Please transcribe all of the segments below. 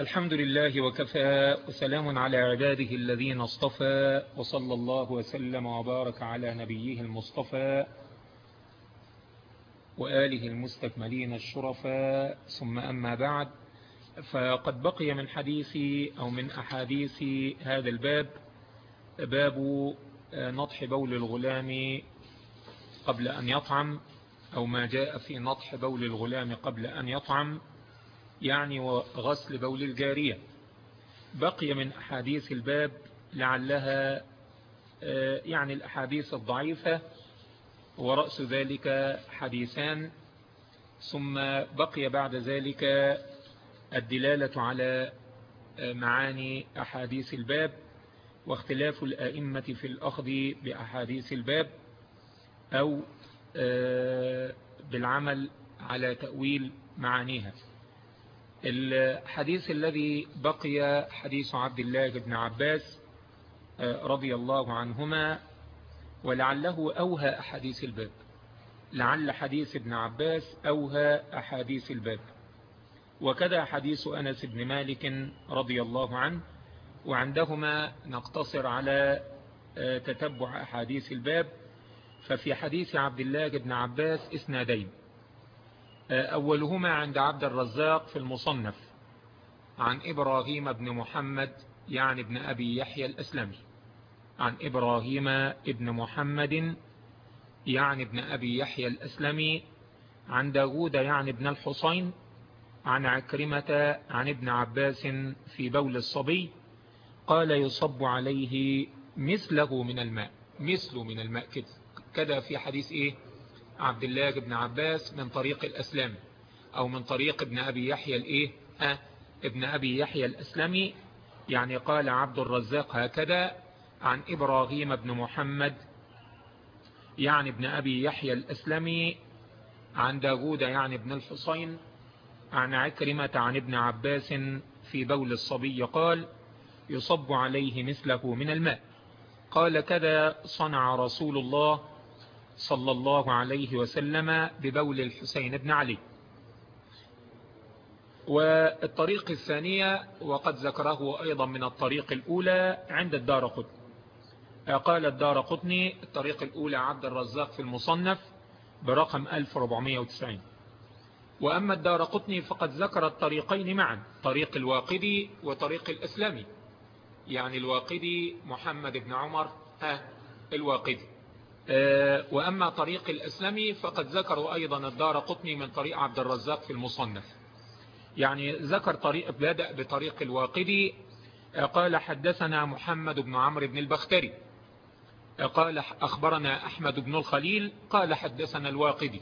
الحمد لله وكفى وسلام على عباده الذين اصطفى وصلى الله وسلم وبارك على نبيه المصطفى وآله المستكملين الشرفاء. ثم أما بعد فقد بقي من حديث أو من أحاديث هذا الباب باب نطح بول الغلام قبل أن يطعم أو ما جاء في نطح بول الغلام قبل أن يطعم. يعني وغسل بول الجارية. بقي من أحاديث الباب لعلها يعني الأحاديث الضعيفة ورأس ذلك حديثان. ثم بقي بعد ذلك الدلالة على معاني أحاديث الباب واختلاف الآئمة في الأخذ بأحاديث الباب أو بالعمل على تأويل معانيها. الحديث الذي بقي حديث عبد الله بن عباس رضي الله عنهما ولعله أوهى أحاديث الباب. لعل حديث ابن عباس أوهى أحاديث الباب. وكذا حديث أنس بن مالك رضي الله عنه وعندهما نقتصر على تتبع أحاديث الباب. ففي حديث عبد الله بن عباس إسنادين. أولهما عند عبد الرزاق في المصنف عن إبراهيم بن محمد يعني ابن أبي يحيى الأسلمي. عن إبراهيم ابن محمد يعني ابن أبي يحيى الأسلمي. عن داود يعني ابن الحصين. عن عكرمة عن ابن عباس في بول الصبي. قال يصب عليه مثله من الماء مثله من الماء. كده كده في حديث إيه؟ عبد الله بن عباس من طريق الأسلام أو من طريق ابن أبي يحيى الإيه؟ ها؟ ابن أبي يحيى الأسلمي. يعني قال عبد الرزاق هكذا عن إبراهيم بن محمد. يعني ابن أبي يحيى الأسلمي عن داود يعني ابن الحصين عن عكرمة عن ابن عباس في بول الصبي قال يصب عليه مثله من الماء. قال كذا صنع رسول الله صلى الله عليه وسلم ببول الحسين بن علي. والطريق الثانية وقد ذكره أيضا من الطريق الأولى عند الدار قطن قال الدار قطني الطريق الأولى عبد الرزاق في المصنف برقم 1490 وأما الدار قطني فقد ذكر الطريقين معا طريق الواقدي وطريق الأسلامي. يعني الواقدي محمد بن عمر ها الواقدي. وأما طريق الأسلمي فقد ذكروا أيضا الدار قطني من طريق عبد الرزاق في المصنف. يعني ذكر طريق بدأ بطريق الواقدي قال حدثنا محمد بن عمرو بن البختري. قال أخبرنا أحمد بن الخليل. قال حدثنا الواقدي.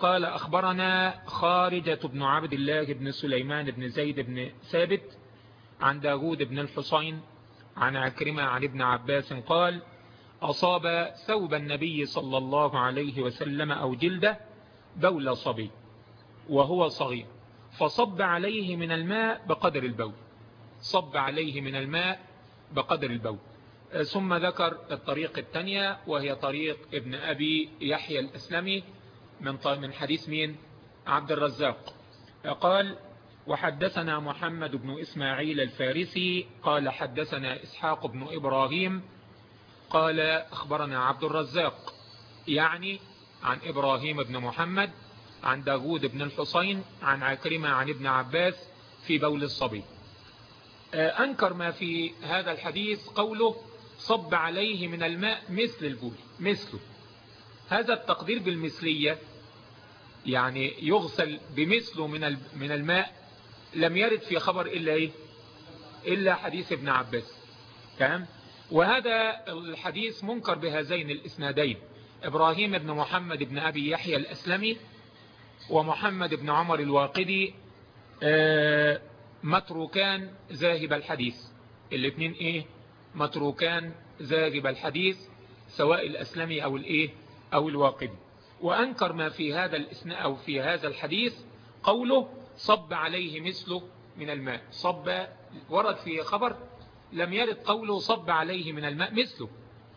قال أخبرنا خارجة بن عبد الله بن سليمان بن زيد بن ثابت عن داود بن الحصين عن عكرمة عن ابن عباس قال أصاب ثوب النبي صلى الله عليه وسلم أو جلده بول صبي وهو صغير فصب عليه من الماء بقدر البول صب عليه من الماء بقدر البول. ثم ذكر الطريق الثانية وهي طريق ابن أبي يحيى الأسلمي من من حديث مين؟ عبد الرزاق. قال وحدثنا محمد بن إسماعيل الفارسي قال حدثنا إسحاق بن إبراهيم قال أخبرنا عبد الرزاق يعني عن إبراهيم بن محمد عن داود بن الحصين عن عكرمة عن ابن عباس في بول الصبي. أنكر ما في هذا الحديث قوله صب عليه من الماء مثل البول مثله. هذا التقدير بالمثلية يعني يغسل بمثله من من الماء لم يرد في خبر إلا إيه؟ إلا حديث ابن عباس. تمام؟ وهذا الحديث منكر بهذين الإسنادين. إبراهيم بن محمد بن أبي يحيى الأسلمي ومحمد بن عمر الواقدي متروكان ذاهب الحديث. الاثنين إيه؟ متروكان ذاهب الحديث سواء الأسلمي أو الإيه؟ أو الواقدي. وأنكر ما في هذا الاسناء أو في هذا الحديث قوله صب عليه مثله من الماء. صب ورد في خبر لم يرد قوله صب عليه من الماء مثله.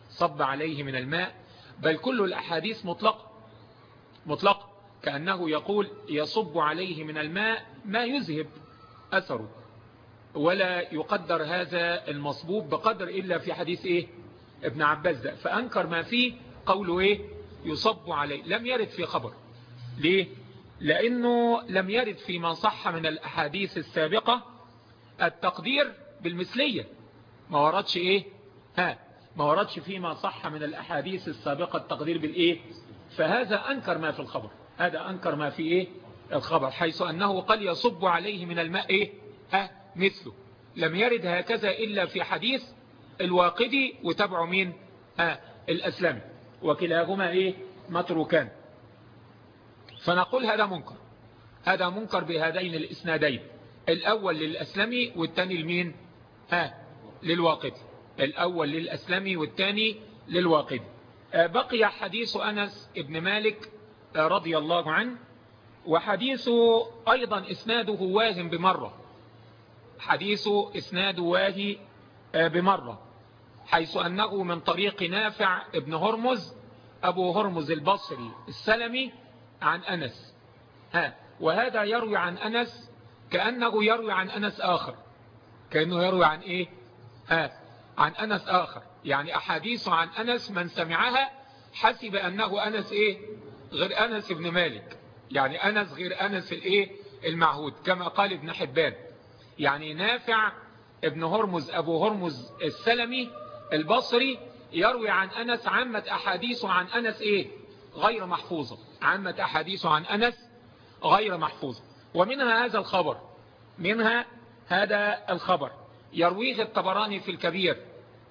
صب عليه من الماء. بل كل الأحاديث مطلقة. مطلقة. كأنه يقول يصب عليه من الماء ما يذهب أثره. ولا يقدر هذا المصبوب بقدر إلا في حديث إيه؟ ابن عباس ده. فأنكر ما فيه قوله إيه؟ يصب عليه. لم يرد في خبر. ليه؟ لأنه لم يرد فيما صح من الأحاديث السابقة التقدير بالمثلية. ما وردش إيه؟ ها ما وردش فيما صح من الأحاديث السابقة التقدير بالإيه؟ فهذا أنكر ما في الخبر. هذا أنكر ما في إيه؟ الخبر حيث أنه قد يصب عليه من الماء إيه؟ ها مثله. لم يرد هكذا إلا في حديث الواقدي وتبع مين؟ ها الأسلامي وكلاهما إيه؟ متروكان. فنقول هذا منكر. هذا منكر بهذين الإسنادين. الأول للأسلمي والثاني لمين؟ ها للواقدي الأول للأسلمي والثاني للواقدي بقي حديث أنس ابن مالك رضي الله عنه وحديثه أيضا إسناده واهم بمرة. حديثه إسناده واهي بمرة حيث أنه من طريق نافع ابن هرمز أبو هرمز البصري السلمي عن أنس. ها وهذا يروي عن أنس كأنه يروي عن أنس آخر. كأنه يروي عن إيه؟ ها عن أنس آخر. يعني أحاديث عن أنس من سمعها حسب أنه أنس إيه؟ غير أنس ابن مالك. يعني أنس غير أنس الإيه؟ المعهود كما قال ابن حبان. يعني نافع ابن هرمز أبو هرمز السلمي البصري يروي عن أنس عامة أحاديثه عن أنس إيه؟ غير محفوظة. عامة أحاديثه عن أنس غير محفوظة. ومنها هذا الخبر منها هذا الخبر. يرويه الطبراني في الكبير.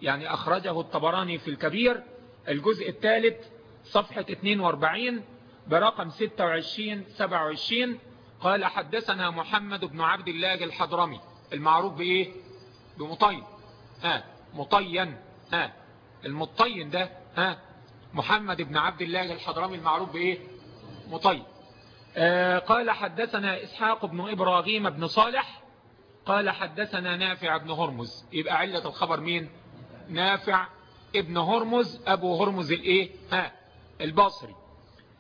يعني أخرجه الطبراني في الكبير. الجزء الثالث صفحة 42 برقم 26 27 قال حدثنا محمد بن عبد الله الحضرمي. المعروف بإيه؟ بمطين. ها مطين. ها المطين ده ها محمد بن عبد الله الحضرمي المعروف بإيه؟ مطين. آه قال حدثنا إسحاق بن إبراهيم بن صالح قال حدثنا نافع بن هرمز. يبقى علة الخبر مين؟ نافع ابن هرمز أبو هرمز الإيه؟ ها البصري.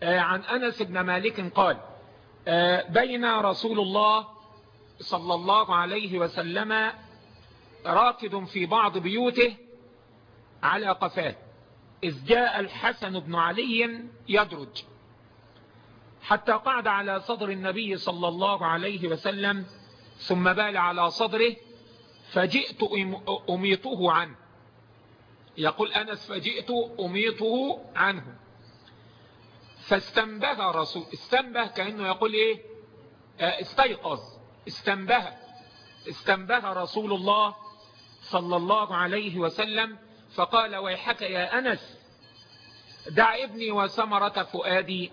آه عن أنس بن مالك قال آه بين رسول الله صلى الله عليه وسلم راكد في بعض بيوته على قفاه. إذ جاء الحسن بن علي يدرج. حتى قعد على صدر النبي صلى الله عليه وسلم ثم بال على صدره فجئت أميطه عنه. يقول أنس فجئت أميطه عنه. فاستنبه رسول استنبه كأنه يقول إيه؟ استيقظ. استنبه. استنبه رسول الله صلى الله عليه وسلم فقال ويحك يا أنس دع ابني وسمرة فؤادي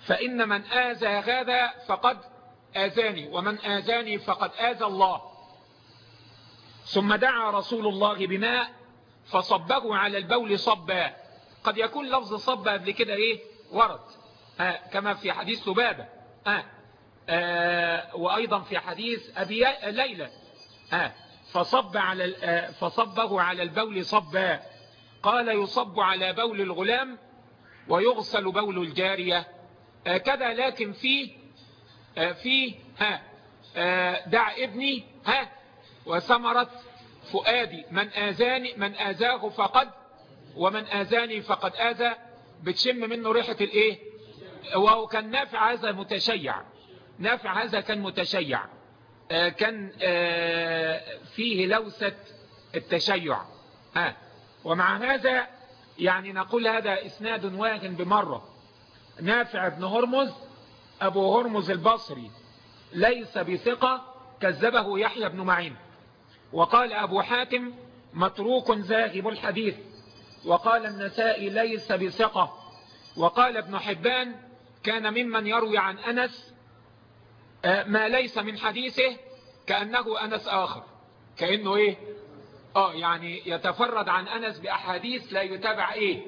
فإن من آذى هذا فقد آذاني ومن آذاني فقد آذى الله. ثم دعا رسول الله بماء فصبه على البول صبا. قد يكون لفظ صب قبل كده إيه؟ ورد. ها كما في حديث لبابة ها آه وأيضا في حديث أبي ليلى. ها فصب على فصبه على البول صبا. قال يصب على بول الغلام ويغسل بول الجارية. آه كذا لكن في آه في ها دع ابني ها وثمرة فؤادي من آذاني من آذاه فقد ومن آذاني فقد آذى بتشم منه ريحة الإيه؟ وهو كان نافع هذا متشيع نافع هذا كان متشيع آه كان آه فيه لوثة التشيع ها. ومع هذا يعني نقول هذا إسناد واهن بمرة. نافع بن هرمز أبو هرمز البصري ليس بثقة كذبه يحيى بن معين. وقال أبو حاتم متروك ذاهب الحديث. وقال النسائي ليس بثقة. وقال ابن حبان كان ممن يروي عن أنس ما ليس من حديثه كأنه أنس آخر. كأنه إيه؟ آه يعني يتفرد عن أنس بأحاديث لا يتابع إيه؟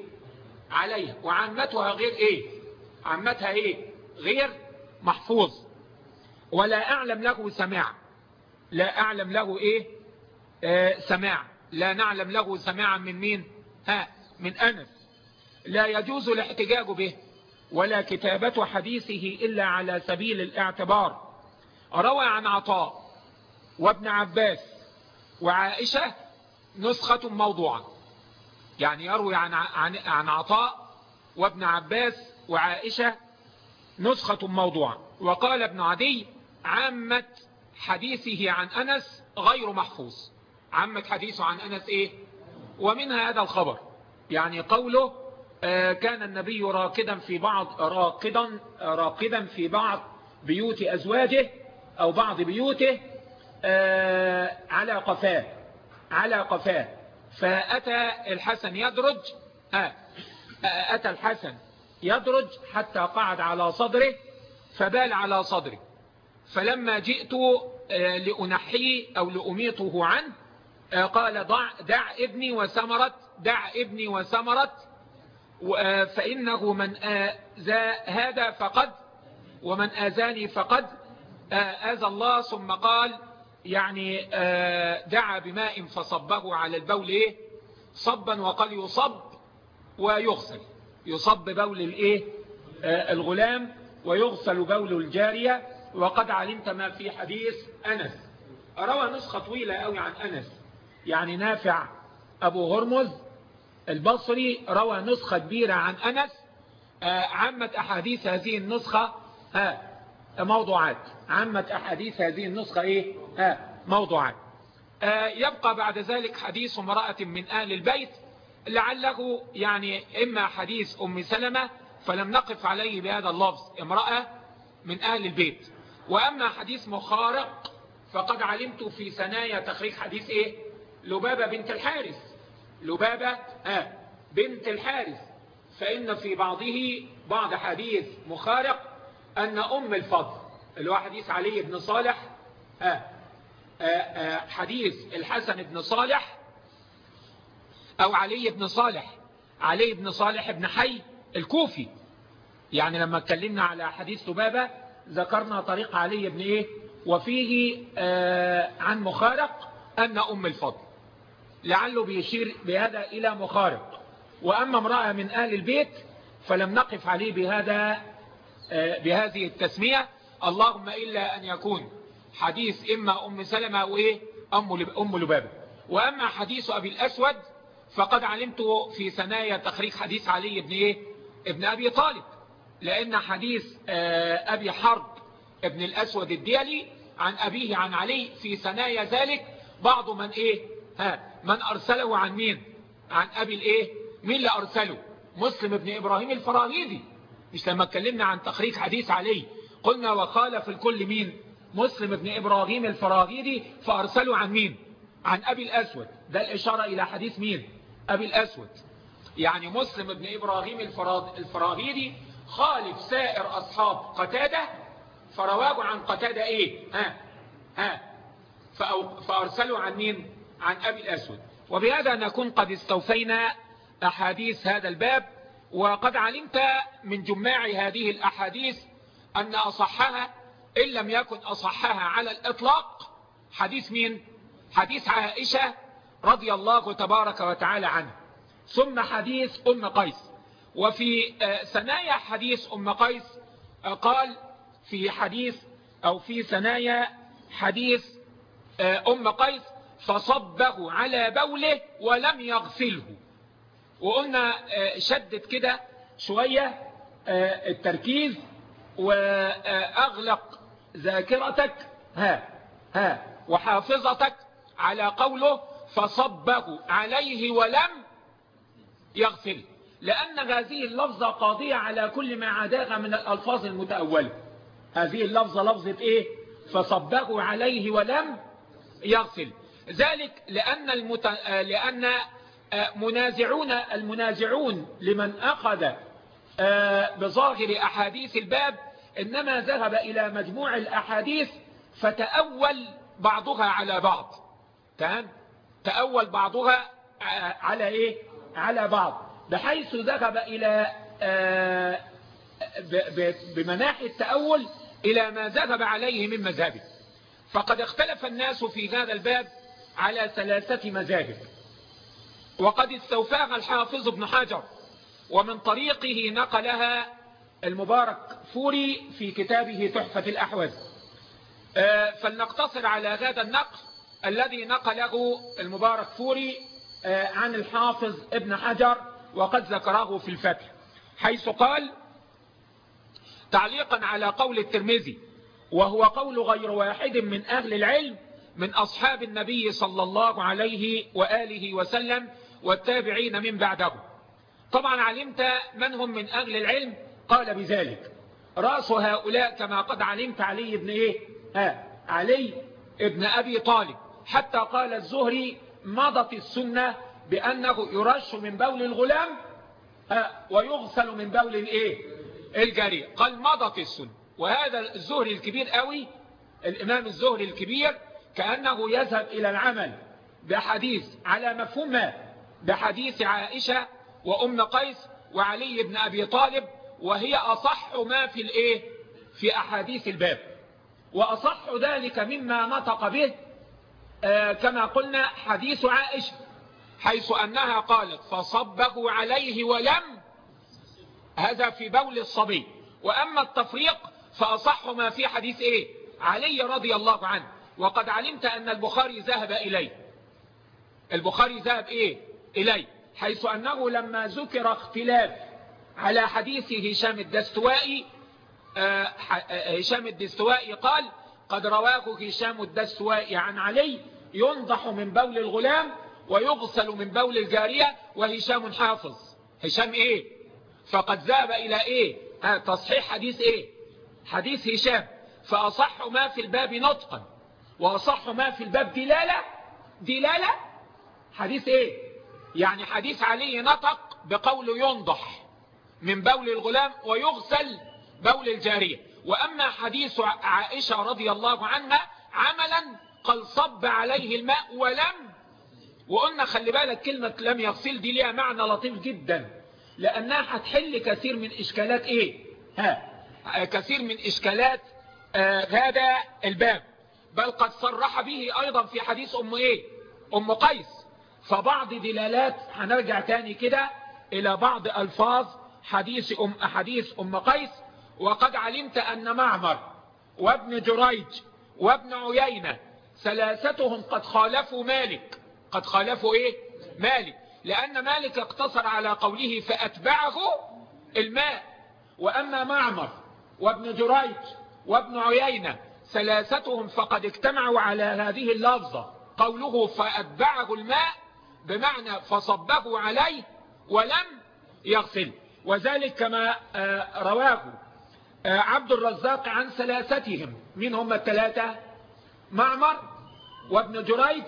عليها وعمتها غير إيه؟ عمتها إيه؟ غير محفوظ. ولا أعلم له سماع. لا أعلم له إيه؟ آه سماع. لا نعلم له سماعا من مين؟ ها من أنس. لا يجوز الاحتجاج به ولا كتابة حديثه إلا على سبيل الاعتبار. روى عن عطاء وابن عباس وعائشة نسخة موضوعة. يعني يروي عن, عن, عن عطاء وابن عباس وعائشة نسخة موضوعة وقال ابن عدي عامة حديثه عن أنس غير محفوظ. عامة حديثه عن أنس إيه؟ ومنها هذا الخبر. يعني قوله آه، كان النبي راقدا في بعض راقدا راقدا في بعض بيوت أزواجه أو بعض بيوته آه، على قفاه على قفاه. فأتى الحسن يدرج آه، أتى الحسن يدرج حتى قعد على صدره فبال على صدره. فلما جئت لأنحيه أو لأميطه عنه قال ضع دع ابني وسمرت دع ابني وسمرت فإنه من آذى هذا فقد ومن آذاني فقد آذى الله. ثم قال يعني دعا بماء فصبه على البول إيه؟ صبا وقال يصب ويغسل. يصب بول الإيه؟ الغلام ويغسل بول الجارية. وقد علمت ما في حديث أنس. روى نسخة طويلة قوي عن أنس. يعني نافع أبو هرمز البصري روى نسخة كبيرة عن أنس. عامة أحاديث هذه النسخة. ها موضوعات. عامة أحاديث هذه النسخة إيه؟ ها موضوعات. يبقى بعد ذلك حديث امرأة من آل البيت. لعله يعني إما حديث أم سلمة فلم نقف عليه بهذا اللفظ امرأة من آل البيت. وأما حديث مخارق فقد علمت في ثنايا تخريج حديث إيه؟ لبابة بنت الحارث. لبابة آه بنت الحارث. فإن في بعضه بعض حديث مخارق أن أم الفضل اللي هو حديث علي بن صالح آه آه آه حديث الحسن بن صالح أو علي بن صالح. علي بن صالح بن حي الكوفي. يعني لما اتكلمنا على حديث لبابة ذكرنا طريق علي بن إيه؟ وفيه آه عن مخارق أن أم الفضل. لعله بيشير بهذا إلى مخارق. وأما امرأة من أهل البيت فلم نقف عليه بهذا آه بهذه التسمية. اللهم إلا أن يكون حديث إما أم سلمة وإيه؟ أم لبابة. وأما حديث أبي الأسود فقد علمت في ثنايا تخريج حديث علي بن إيه؟ ابن أبي طالب لأن حديث أبي حرب ابن الأسود الديلي عن أبيه عن علي في ثنايا ذلك بعض من إيه؟ ها من أرسله عن مين؟ عن أبي الإيه؟ مين اللي أرسله؟ مسلم ابن إبراهيم الفراهيدي مش لما اتكلمنا عن تخريج حديث علي قلنا وخالف الكل مين؟ مسلم ابن إبراهيم الفراهيدي فأرسله عن مين؟ عن أبي الأسود. ده الإشارة إلى حديث مين؟ أبي الأسود. يعني مسلم ابن إبراهيم الفراهيدي خالف سائر أصحاب قتادة فرواه عن قتادة إيه؟ ها ها. فأرسلوا عن مين؟ عن أبي الأسود. وبهذا نكون قد استوفينا أحاديث هذا الباب وقد علمت من جماع هذه الأحاديث أن أصحها إن لم يكن أصحها على الإطلاق حديث مين؟ حديث عائشة رضي الله تبارك وتعالى عنه. ثم حديث أم قيس. وفي ثنايا حديث أم قيس قال في حديث أو في ثنايا حديث أم قيس فصبه على بوله ولم يغسله. وقلنا شدد كده شوية التركيز وأغلق ذاكرتك ها ها وحافظتك على قوله فصبه عليه ولم يغسله لأن هذه اللفظة قاضية على كل ما عداها من الألفاظ المتأولة. هذه اللفظة لفظة إيه؟ فصبه عليه ولم يغسل ذلك لأن, المت... لأن منازعون المنازعون لمن أخذ بظاهر أحاديث الباب إنما ذهب إلى مجموع الأحاديث فتأول بعضها على بعض. تمام؟ تأول بعضها على إيه؟ على بعض. بحيث ذهب إلى بمناحي التأول إلى ما ذهب عليه من مذهبه فقد اختلف الناس في هذا الباب على ثلاثة مذاهب. وقد استوفاها الحافظ ابن حجر ومن طريقه نقلها المبارك فوري في كتابه تحفة الأحوز آه، فلنقتصر على هذا النقل الذي نقله المبارك فوري آه، عن الحافظ ابن حجر وقد ذكره في الفتح حيث قال تعليقا على قول الترمذي وهو قول غير واحد من أهل العلم من أصحاب النبي صلى الله عليه وآله وسلم والتابعين من بعده. طبعا علمت من هم من أهل العلم؟ قال بذلك رأس هؤلاء كما قد علمت علي بن إيه؟ ها علي ابن أبي طالب. حتى قال الزهري مضت السنة بأنه يرش من بول الغلام ويغسل من بول الايه؟ الجارية قال مضت السنة. وهذا الزهري الكبير قوي الإمام الزهري الكبير كأنه يذهب إلى العمل بحديث على مفهوم بحديث عائشة وأم قيس وعلي بن أبي طالب وهي أصح ما في الإيه؟ في أحاديث الباب. وأصح ذلك مما نطق به آه كما قلنا حديث عائشة حيث أنها قالت فصبه عليه ولم هذا في بول الصبي. وأما التفريق فأصح ما في حديث إيه؟ علي رضي الله عنه. وقد علمت أن البخاري ذهب إليه. البخاري ذهب إيه؟ إليه. حيث أنه لما ذكر اختلاف على حديث هشام الدستوائي آه هشام الدستوائي قال قد رواه هشام الدستوائي عن علي ينضح من بول الغلام ويغسل من بول الجارية وهشام حافظ. هشام إيه؟ فقد ذهب إلى إيه؟ تصحيح حديث إيه؟ حديث هشام. فأصح ما في الباب نطقا. وأصح ما في الباب دلالة. دلالة؟ حديث إيه؟ يعني حديث علي نطق بقول ينضح من بول الغلام ويغسل بول الجارية. وأما حديث عائشة رضي الله عنها عملا قال صب عليه الماء ولم وقلنا خلي بالك كلمة لم يغسل دي ليها معنى لطيف جدا لأنها هتحل كثير من إشكالات إيه؟ ها كثير من إشكالات آه هذا الباب. بل قد صرح به أيضا في حديث أم إيه؟ أم قيس. فبعض دلالات هنرجع تاني كده إلى بعض ألفاظ حديث أم, حديث أم قيس. وقد علمت أن معمر وابن جريج وابن عيينة ثلاثتهم قد خالفوا مالك. قد خالفوا إيه؟ مالك. لأن مالك اقتصر على قوله فأتبعه الماء. وأما معمر وابن جريج وابن عيينة ثلاثتهم فقد اجتمعوا على هذه اللفظة. قوله فأتبعه الماء بمعنى فصبه عليه ولم يغسل. وذلك كما رواه عبد الرزاق عن ثلاثتهم. من هم الثلاثة معمر وابن جريج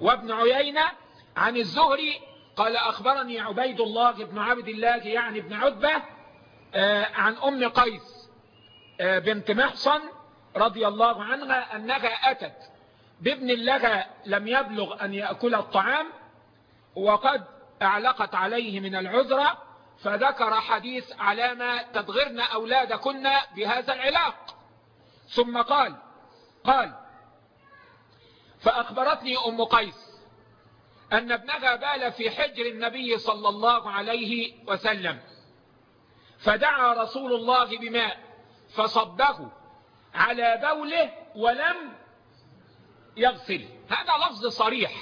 وابن عيينة عن الزهري قال أخبرني عبيد الله بن عبد الله يعني ابن عتبة عن أم قيس بنت محصن رضي الله عنها أنها أتت بابن لها لم يبلغ أن يأكل الطعام وقد أعلقت عليه من العذرة فذكر حديث على ما تدغرن أولادكن بهذا العلاق. ثم قال قال فأخبرتني أم قيس أن ابنها بال في حجر النبي صلى الله عليه وسلم فدعا رسول الله بماء فصبه على بوله ولم يغسل. هذا لفظ صريح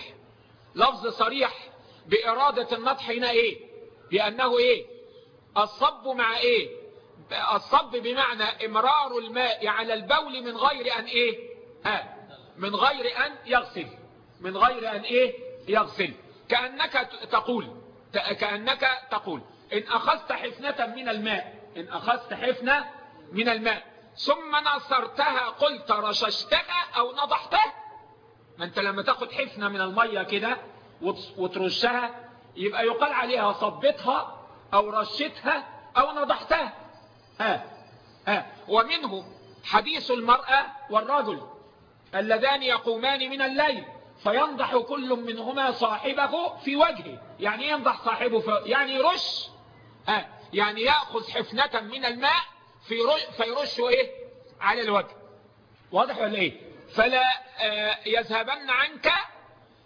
لفظ صريح بإرادة النطح هنا إيه؟ بأنه إيه؟ الصب مع إيه؟ الصب بمعنى إمرار الماء على البول من غير أن إيه؟ ها؟ من غير أن يغسل. من غير أن إيه؟ يغسل. كأنك تقول. كأنك تقول. إن أخذت حفنة من الماء. إن أخذت حفنة من الماء. ثم نصرتها قلت رششتها أو نضحتها. ما أنت لما تاخد حفنة من المية كده وترشها يبقى يقال عليها صبتها أو رشتها أو نضحتها. ها ها. ومنه حديث المرأة والرجل. اللذان يقومان من الليل فينضح كل منهما صاحبه في وجهه. يعني ينضح صاحبه في يعني يرش؟ ها يعني يأخذ حفنة من الماء في فيرشه إيه؟ على الوجه. واضح ولا إيه؟ فلا يذهبن عنك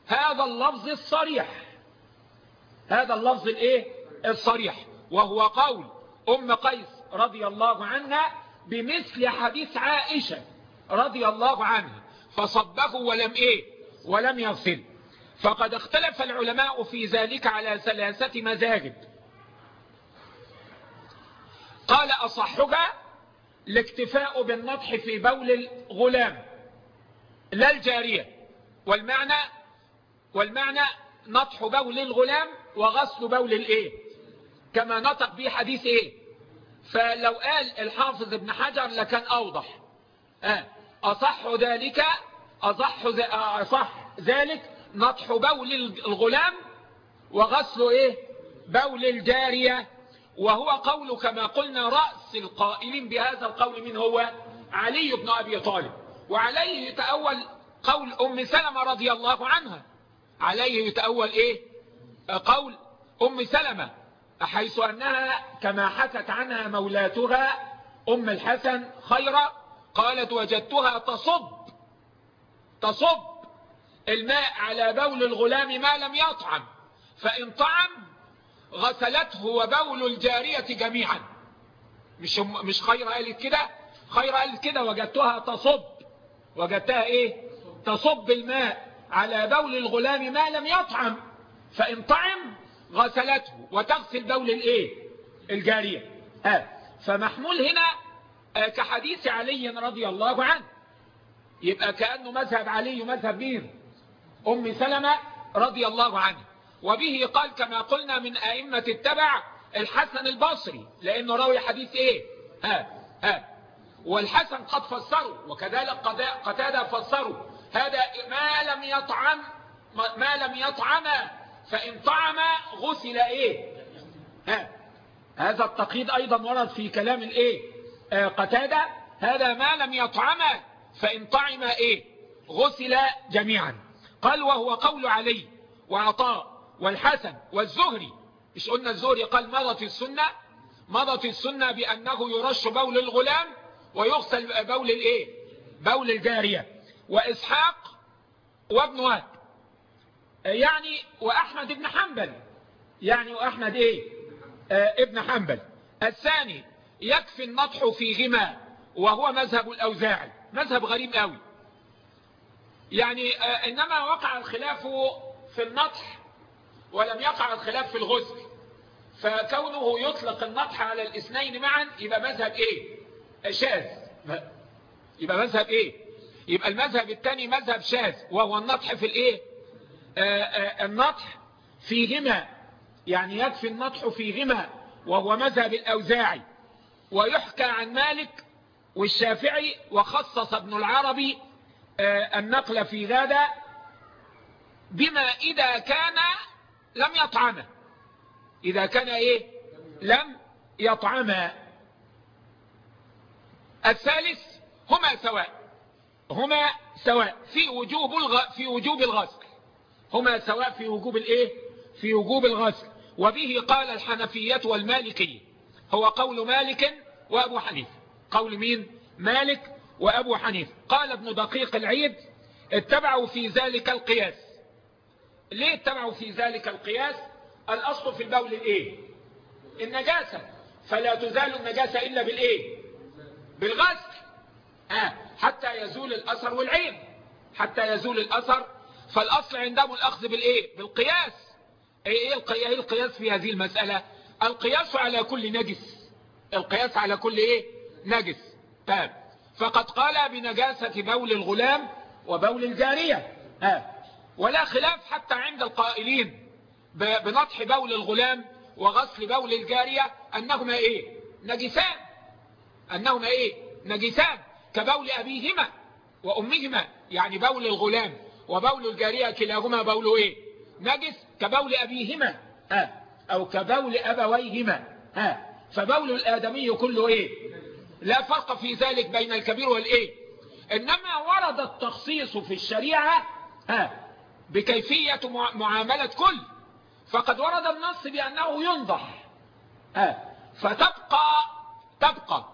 هذا اللفظ الصريح. هذا اللفظ الإيه؟ الصريح. وهو قول أم قيس رضي الله عنها بمثل حديث عائشة رضي الله عنها. فصبه ولم إيه؟ ولم يغسل. فقد اختلف العلماء في ذلك على ثلاثة مذاهب. قال أصحها الاكتفاء بالنطح في بول الغلام. لا الجارية. والمعنى والمعنى نطح بول الغلام وغسل بول الإيه؟ كما نطق به حديث إيه؟ فلو قال الحافظ ابن حجر لكان أوضح. آه. أصح ذلك أصح, أصح ذلك نطح بول الغلام وغسل إيه؟ بول الجارية. وهو قول كما قلنا رأس القائلين بهذا القول من هو علي بن أبي طالب. وعليه يتأول قول أم سلمة رضي الله عنها. عليه يتأول إيه؟ قول أم سلمة حيث أنها كما حكت عنها مولاتها أم الحسن خيرا قالت وجدتها تصب. تصب. الماء على بول الغلام ما لم يطعم. فإن طعم غسلته وبول الجارية جميعا. مش, مش خير قالت كده؟ خير قالت كده وجدتها تصب. وجدتها إيه؟ تصب الماء على بول الغلام ما لم يطعم. فإن طعم غسلته وتغسل بول الإيه؟ الجارية. آه. فمحمول هنا كحديث علي رضي الله عنه. يبقى كأنه مذهب علي مذهب مين؟ أم سلمة رضي الله عنه. وبه قال كما قلنا من أئمة التبع الحسن البصري لأنه راوي حديث إيه؟ ها ها. والحسن قد فسروا وكذلك قتادة فسروا هذا ما لم يطعم ما لم يطعم فإن طعم غسل إيه؟ ها. هذا التقييد أيضا ورد في كلام الإيه؟ آه قتادة هذا ما لم يطعم فإن طعم إيه؟ غسل جميعا. قال وهو قول علي وعطاء والحسن والزهري. مش قلنا الزهري؟ قال مضت السنة مضت السنة بأنه يرش بول الغلام ويغسل بول الإيه؟ بول الجارية. وإسحاق وابن وهب. يعني وأحمد بن حنبل. يعني وأحمد إيه؟ آه ابن حنبل. الثاني يكفي النطح في غما وهو مذهب الأوزاعي مذهب غريب قوي يعني آه إنما وقع الخلاف في النطح ولم يقع الخلاف في الغسل. فكونه يطلق النطح على الاثنين معا يبقى مذهب إيه؟ شاذ. يبقى مذهب إيه؟ يبقى المذهب الثاني مذهب شاذ وهو النطح في الإيه؟ آه آه النطح فيهما. يعني يكفي النطح فيهما وهو مذهب الاوزاعي ويحكى عن مالك والشافعي وخصص ابن العربي آه النقل في هذا بما إذا كان لم يطعمه. إذا كان إيه؟ لم يطعمه. الثالث هما سواء هما سواء في وجوب الغ... في وجوب الغسل. هما سواء في وجوب الإيه؟ في وجوب الغسل. وبه قال الحنفية والمالكية. هو قول مالك وأبو حنيفة. قول مين؟ مالك وأبو حنيفة. قال ابن دقيق العيد اتبعوا في ذلك القياس. ليه اتبعوا في ذلك القياس؟ الأصل في البول الايه النجاسة. فلا تزال النجاسة إلا بالإيه؟ بالغسل. آه. حتى يزول الأثر والعين. حتى يزول الأثر. فالأصل عندهم الأخذ بالإيه؟ بالقياس. إيه القياس, القياس في هذه المسألة؟ القياس على كل نجس. القياس على كل إيه؟ نجس. تمام فقد قال بنجاسة بول الغلام وبول الجارية. آه. ولا خلاف حتى عند القائلين بنطح بول الغلام وغسل بول الجارية أنهما إيه؟ نجسان. أنهما إيه؟ نجسان. كبول أبيهما وأمهما يعني بول الغلام وبول الجارية كلاهما بول إيه؟ نجس. كبول أبيهما. ها أو كبول أبويهما. ها فبول الآدمي كله إيه؟ لا فرق في ذلك بين الكبير والإيه؟ إنما ورد التخصيص في الشريعة ها بكيفية معاملة كل. فقد ورد النص بأنه ينضح. ها فتبقى تبقى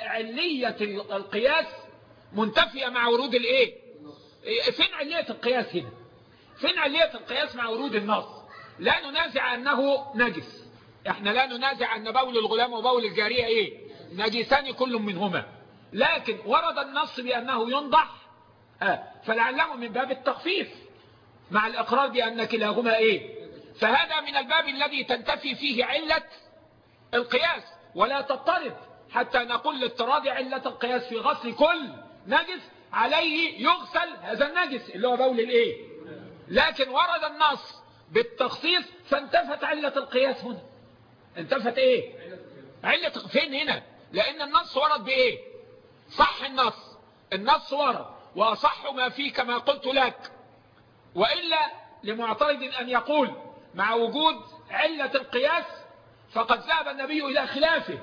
علية القياس منتفية مع ورود الإيه؟ فين علية القياس هنا. فين علية القياس مع ورود النص. لا ننازع أنه نجس. إحنا لا ننازع أن بول الغلام وبول الجارية إيه؟ نجسان كل منهما. لكن ورد النص بأنه ينضح. فلعله من باب التخفيف. مع الإقرار بأن كلاهما إيه؟ فهذا من الباب الذي تنتفي فيه علة القياس. ولا تضطرب حتى نقول لاضطراد علة القياس في غسل كل نجس. عليه يغسل هذا النجس اللي هو بول الإيه؟ لكن ورد النص بالتخصيص فانتفت علة القياس هنا. انتفت إيه؟ علة فين هنا؟ لأن النص ورد بإيه؟ صح النص. النص ورد. وأصح ما فيه كما قلت لك. وإلا لمعترض أن يقول مع وجود علة القياس فقد ذهب النبي إلى خلافه.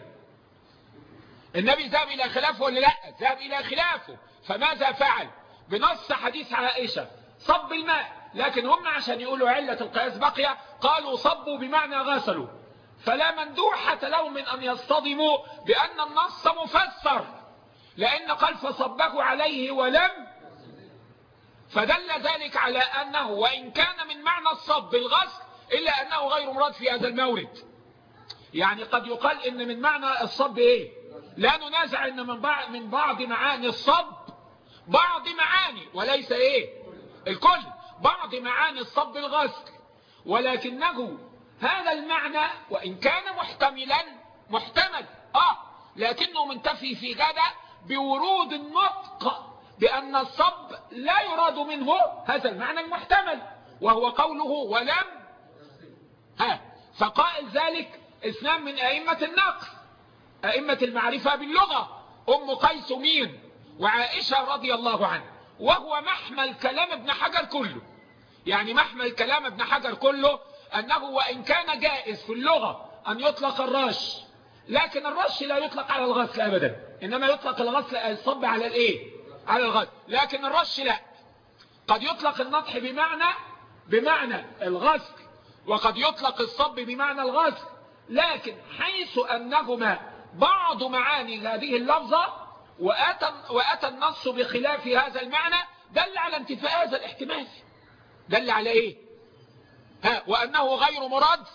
النبي ذهب إلى خلافه ولا لأ؟ ذهب إلى خلافه. فماذا فعل؟ بنص حديث عائشة. صب الماء. لكن هم عشان يقولوا علة القياس بقية قالوا صبوا بمعنى غسلوا. فلا مندوحة لهم من أن يصطدموا بأن النص مفسر لأن قال فصبه عليه ولم فدل ذلك على أنه وإن كان من معنى الصب الغسل إلا أنه غير مراد في هذا المورد. يعني قد يقال إن من معنى الصب إيه؟ لا ننازع إن من بعض, من بعض معاني الصب بعض معاني وليس إيه؟ الكل. بعض معاني الصب الغسل ولكنه هذا المعنى وإن كان محتملا محتمل. آه لكنه منتفي في غدا بورود النطق بأن الصب لا يراد منه هذا المعنى المحتمل وهو قوله ولم. ها فقائل ذلك اثنان من أئمة النقل أئمة المعرفة باللغة أم قيس مين وعائشة رضي الله عنه وهو محمل كلام ابن حجر كله. يعني محمل كلام ابن حجر كله أنه وإن كان جائز في اللغة أن يطلق الرش لكن الرش لا يطلق على الغسل أبدا إنما يطلق الغسل الصب على الإيه؟ على الغسل لكن الرش لا. قد يطلق النطح بمعنى بمعنى الغسل وقد يطلق الصب بمعنى الغسل لكن حيث أنهما بعض معاني هذه اللفظة وأتى, وأتى النص بخلاف هذا المعنى دل على انتفاء هذا الاحتمال. دل على إيه؟ ها وأنه غير مراد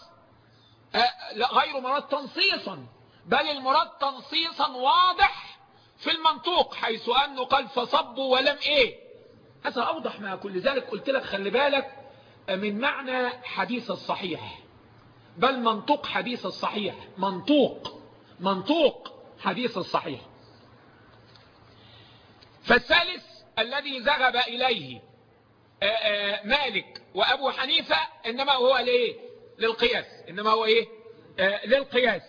غير مراد تنصيصا بل المراد تنصيصا واضح في المنطوق حيث أنه قال فصبوا ولم إيه؟ هذا أوضح ما كل ذلك قلت لك خلي بالك من معنى حديث الصحيح. بل منطوق حديث الصحيح. منطوق منطوق حديث الصحيح. فالثالث الذي ذهب إليه مالك وأبو حنيفة إنما هو ليه؟ للقياس. إنما هو إيه؟ للقياس.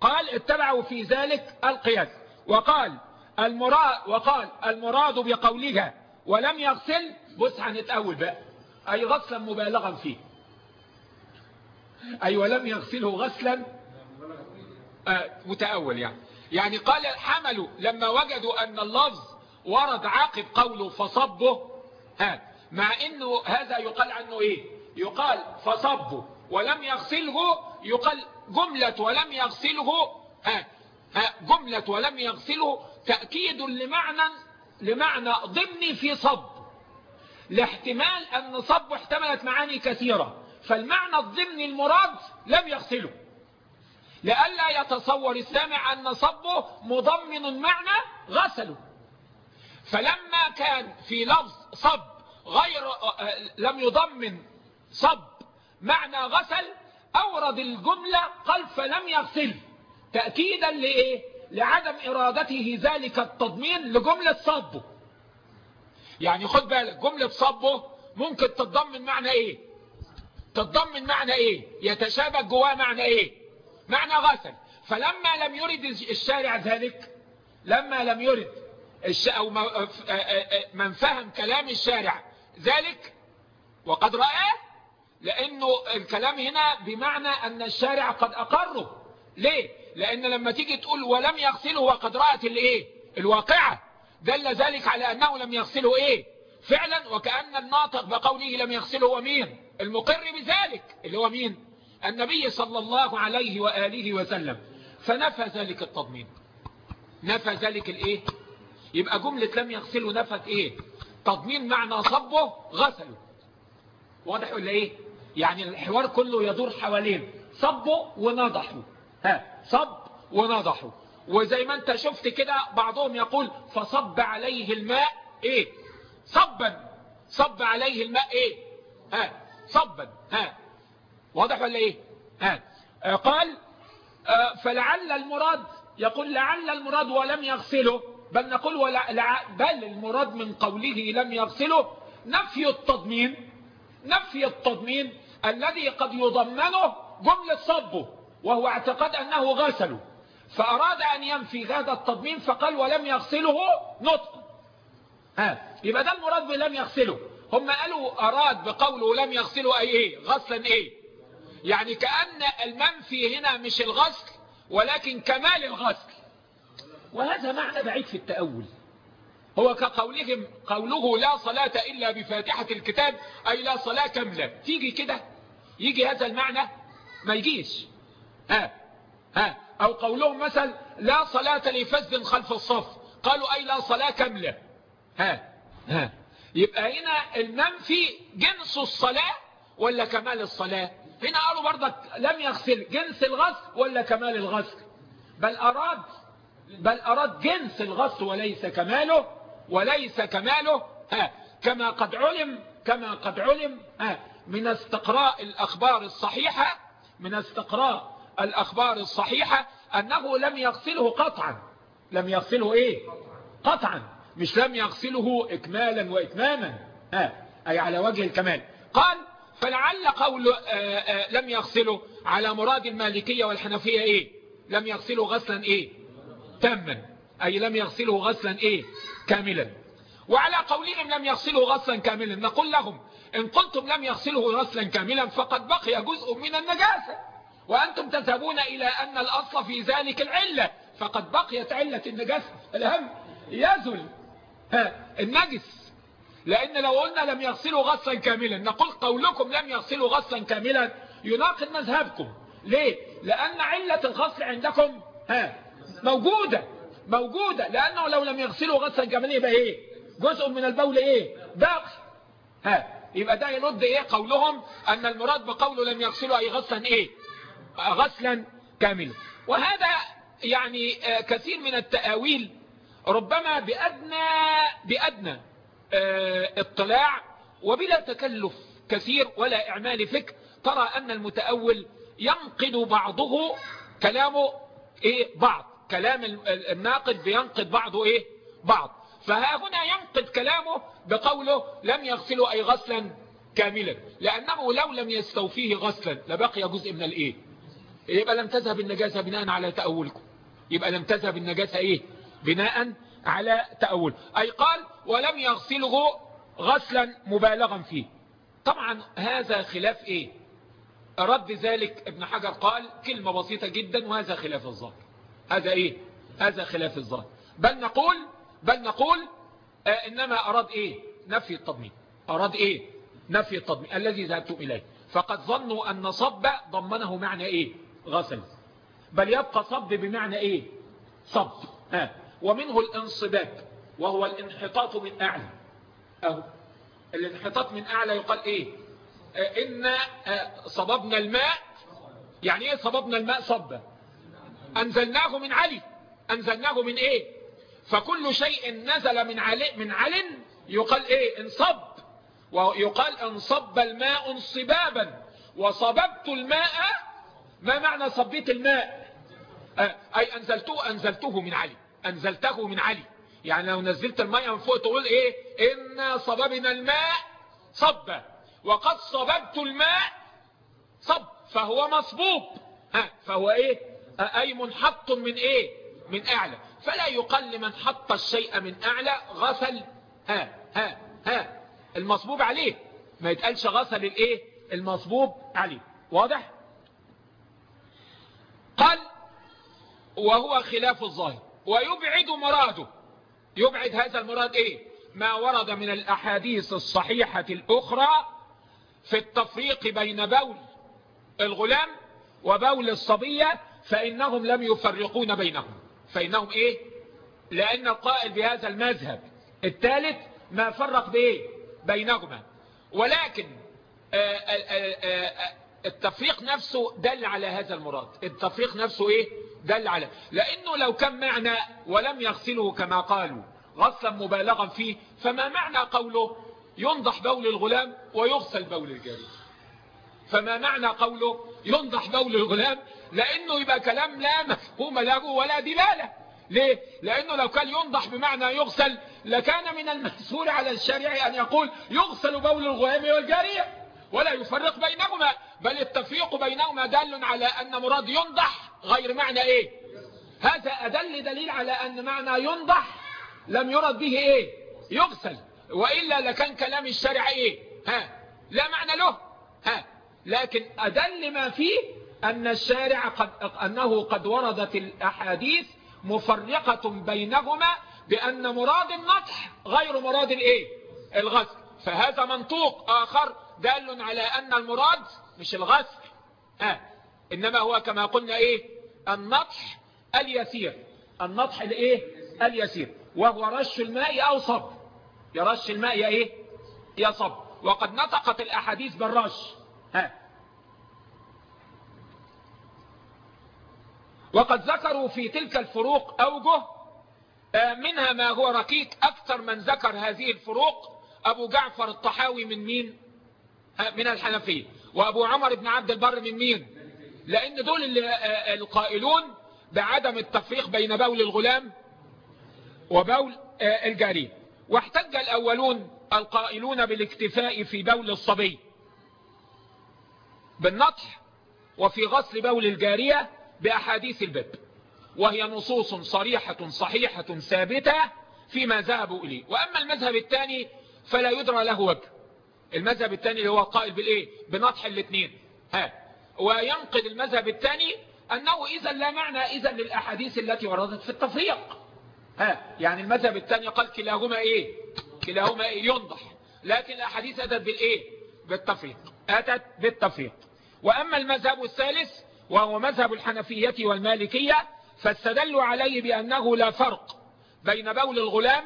قال اتبعوا في ذلك القياس. وقال المراد وقال المراد بقولها ولم يغسل. بص هنتأول بقى. أي غسلا مبالغا فيه. أي ولم يغسله غسلا. آه متأول يعني. يعني قال حملوا لما وجدوا أن اللفظ ورد عاقب قوله فصبه. ها مع إنه هذا يقال عنه إيه؟ يقال فصبه ولم يغسله يقال جملة ولم يغسله ها ها جملة ولم يغسله تأكيد لمعنى لمعنى ضمني في صب. لاحتمال أن صب احتملت معاني كثيرة فالمعنى الضمني المراد لم يغسله. لئلا يتصور السامع أن صبه مضمن معنى غسله. فلما كان في لفظ صب غير لم يضمن صب معنى غسل أورد الجملة قال فلم يغسل. تأكيدا لإيه؟ لعدم إرادته ذلك التضمين لجملة صبه. يعني خد بالك جملة صبه ممكن تتضمن معنى إيه؟ تتضمن معنى إيه؟ يتشابك جواه معنى إيه؟ معنى غسل. فلما لم يرد الشارع ذلك لما لم يرد. أو من فهم كلام الشارع ذلك وقد رآه لأنه الكلام هنا بمعنى أن الشارع قد أقره. ليه؟ لأن لما تيجي تقول ولم يغسله وقد رأت الإيه؟ الواقعة. دل ذلك على أنه لم يغسله إيه؟ فعلا وكأن الناطق بقوله لم يغسله هو مين؟ المقر بذلك اللي هو مين؟ النبي صلى الله عليه وآله وسلم. فنفى ذلك التضمين. نفى ذلك الإيه؟ يبقى جملة لم يغسله نفت إيه؟ تضمين معنى صبه غسله. واضح ولا إيه؟ يعني الحوار كله يدور حوالين صبه ونضحه. ها صب ونضحه. وزي ما انت شفت كده بعضهم يقول فصب عليه الماء إيه؟ صبا. صب عليه الماء إيه؟ ها صبا. ها واضح ولا إيه؟ ها آه قال آه فلعل المراد يقول لعل المراد ولم يغسله. بل نقول ولا بل المراد من قوله لم يغسله نفي التضمين نفي التضمين الذي قد يضمنه جملة صبه وهو اعتقد أنه غسله فأراد أن ينفي هذا التضمين فقال ولم يغسله نطق. ها يبقى ده المراد بلم يغسله. هم قالوا أراد بقوله لم يغسله أي إيه؟ غسلا إيه؟ يعني كأن المنفي هنا مش الغسل ولكن كمال الغسل. وهذا معنى بعيد في التأول. هو كقولهم قوله لا صلاة إلا بفاتحة الكتاب أي لا صلاة كاملة. تيجي كده يجي هذا المعنى ما يجيش. ها ها. أو قولهم مثل لا صلاة لفزد خلف الصف. قالوا أي لا صلاة كاملة. ها ها. يبقى هنا المنفي جنس الصلاة ولا كمال الصلاة؟ هنا قالوا برضك لم يغسل جنس الغسل ولا كمال الغسل. بل أراد بل أراد جنس الغسل وليس كماله وليس كماله. ها كما قد علم كما قد علم ها من استقراء الأخبار الصحيحة من استقراء الأخبار الصحيحة أنه لم يغسله قطعا. لم يغسله إيه؟ قطعا. مش لم يغسله إكمالا وإتماما. ها أي على وجه الكمال. قال فلعل قول آآ آآ لم يغسله على مراد المالكية والحنفية إيه؟ لم يغسله غسلا إيه؟ تاما أي لم يغسله غسلا إيه؟ كاملا. وعلى قولهم لم يغسله غسلا كاملا نقول لهم إن قلتم لم يغسله غسلا كاملا فقد بقي جزء من النجاسة. وأنتم تذهبون إلى أن الأصل في ذلك العلة فقد بقيت علة النجاسة. الأهم يزل النجس. لأن لو قلنا لم يغسلوا غسلا كاملا نقول قولكم لم يغسلوا غسلا كاملا يناقض مذهبكم. ليه؟ لأن علة الغسل عندكم ها موجودة موجودة. لأنه لو لم يغسلوا غسلا كاملا يبقى إيه؟ جزء من البول إيه؟ باقي. ها يبقى ده يرد إيه قولهم؟ أن المراد بقوله لم يغسلوا أي غسلا إيه؟ غسلا كاملا. وهذا يعني كثير من التأويل ربما بأدنى بأدنى اطلاع وبلا تكلف كثير ولا إعمال فكر. ترى أن المتأول ينقد بعضه كلامه إيه؟ بعض. كلام الناقد بينقد بعضه إيه؟ بعض. فها هنا ينقد كلامه بقوله لم يغسلوا أي غسلا كاملا. لأنه لو لم يستوفيه غسلا لبقي جزء من الإيه؟ يبقى لم تذهب النجاسة بناء على تأولكم. يبقى لم تذهب النجاسة إيه؟ بناء على تأول. أي قال ولم يغسله غسلا مبالغا فيه. طبعا هذا خلاف إيه؟ رد ذلك ابن حجر قال كلمة بسيطة جدا وهذا خلاف الظاهر. هذا إيه؟ هذا خلاف الظاهر. بل نقول بل نقول آه إنما أراد إيه؟ نفي التضمين. أراد إيه؟ نفي التضمين. الذي ذهبتم إليه. فقد ظنوا أن صب ضمنه معنى إيه؟ غسل. بل يبقى صب بمعنى إيه؟ صب. ها ومنه الانصباب وهو الانحطاط من أعلى. أهو. الانحطاط من أعلى يقال إيه؟ آه إن آه صببنا الماء. يعني إيه صببنا الماء؟ صبا أنزلناه من علي. أنزلناه من إيه؟ فكل شيء نزل من علي من عل يقال إيه؟ انصب. ويقال انصب الماء انصبابا. وصببت الماء ما معنى صبيت الماء؟ آه أي أنزلته أنزلته من علي. أنزلته من علي. يعني لو نزلت الماء من فوق تقول إيه؟ إن صببنا الماء صبا وقد صببت الماء صب. فهو مصبوب. ها فهو إيه؟ أي منحط من إيه؟ من أعلى. فلا يقال لمن حط الشيء من أعلى غسل ها ها ها. المصبوب عليه. ما يتقالش غسل الإيه؟ المصبوب عليه. واضح؟ قال وهو خلاف الظاهر. ويبعد مراده. يبعد هذا المراد إيه؟ ما ورد من الأحاديث الصحيحة الأخرى في التفريق بين بول الغلام وبول الصبية فإنهم لم يفرقون بينهم. فإنهم إيه؟ لأن القائل بهذا المذهب الثالث ما فرق بايه بينهما. ولكن آآ آآ التفريق نفسه دل على هذا المراد. التفريق نفسه إيه؟ دل على. لأنه لو كان معنى ولم يغسله كما قالوا غسلا مبالغا فيه فما معنى قوله ينضح بول الغلام ويغسل بول الجارية فما معنى قوله ينضح بول الغلام لأنه يبقى كلام لا مفهوم له ولا دلالة. ليه؟ لأنه لو كان ينضح بمعنى يغسل لكان من المسؤول على الشارع أن يقول يغسل بول الغلام والجارية ولا يفرق بينهما بل التفريق بينهما دال على أن مراد ينضح غير معنى إيه؟ هذا أدل دليل على أن معنى ينضح لم يرد به إيه؟ يغسل. وإلا لكان كلام الشارع إيه؟ ها لا معنى له. ها لكن أدل ما فيه أن الشارع قد أنه قد وردت الأحاديث مفرقة بينهما بأن مراد النطح غير مراد الإيه؟ الغسل. فهذا منطوق آخر دال على أن المراد مش الغسل. ها إنما هو كما قلنا إيه؟ النطح اليسير. النطح الإيه؟ اليسير. وهو رش الماء أو صب يرش الماء يا إيه؟ يصب. وقد نطقت الأحاديث بالرش. ها. وقد ذكروا في تلك الفروق أوجه منها ما هو رقيق أكثر من ذكر هذه الفروق أبو جعفر الطحاوي من مين؟ من الحنفية. وأبو عمر بن عبد البر من مين؟ لأن دول اللي القائلون بعدم التفريق بين بول الغلام وبول الجارية واحتج الأولون القائلون بالاكتفاء في بول الصبي بالنطح وفي غسل بول الجارية بأحاديث الباب وهي نصوص صريحة صحيحة ثابتة فيما ذهبوا إليه. وأما المذهب الثاني فلا يدرى له وجه. المذهب الثاني اللي هو القائل بالإيه؟ بنطح الاثنين. ها. وينقض المذهب الثاني أنه إذا لا معنى إذا للأحاديث التي وردت في التفريق. ها. يعني المذهب الثاني قال كلاهما إيه؟ كلاهما إيه؟ ينضح. لكن الأحاديث أتت بالإيه؟ بالتفريق. أتت بالتفريق. وأما المذهب الثالث وهو مذهب الحنفية والمالكية فاستدلوا عليه بأنه لا فرق بين بول الغلام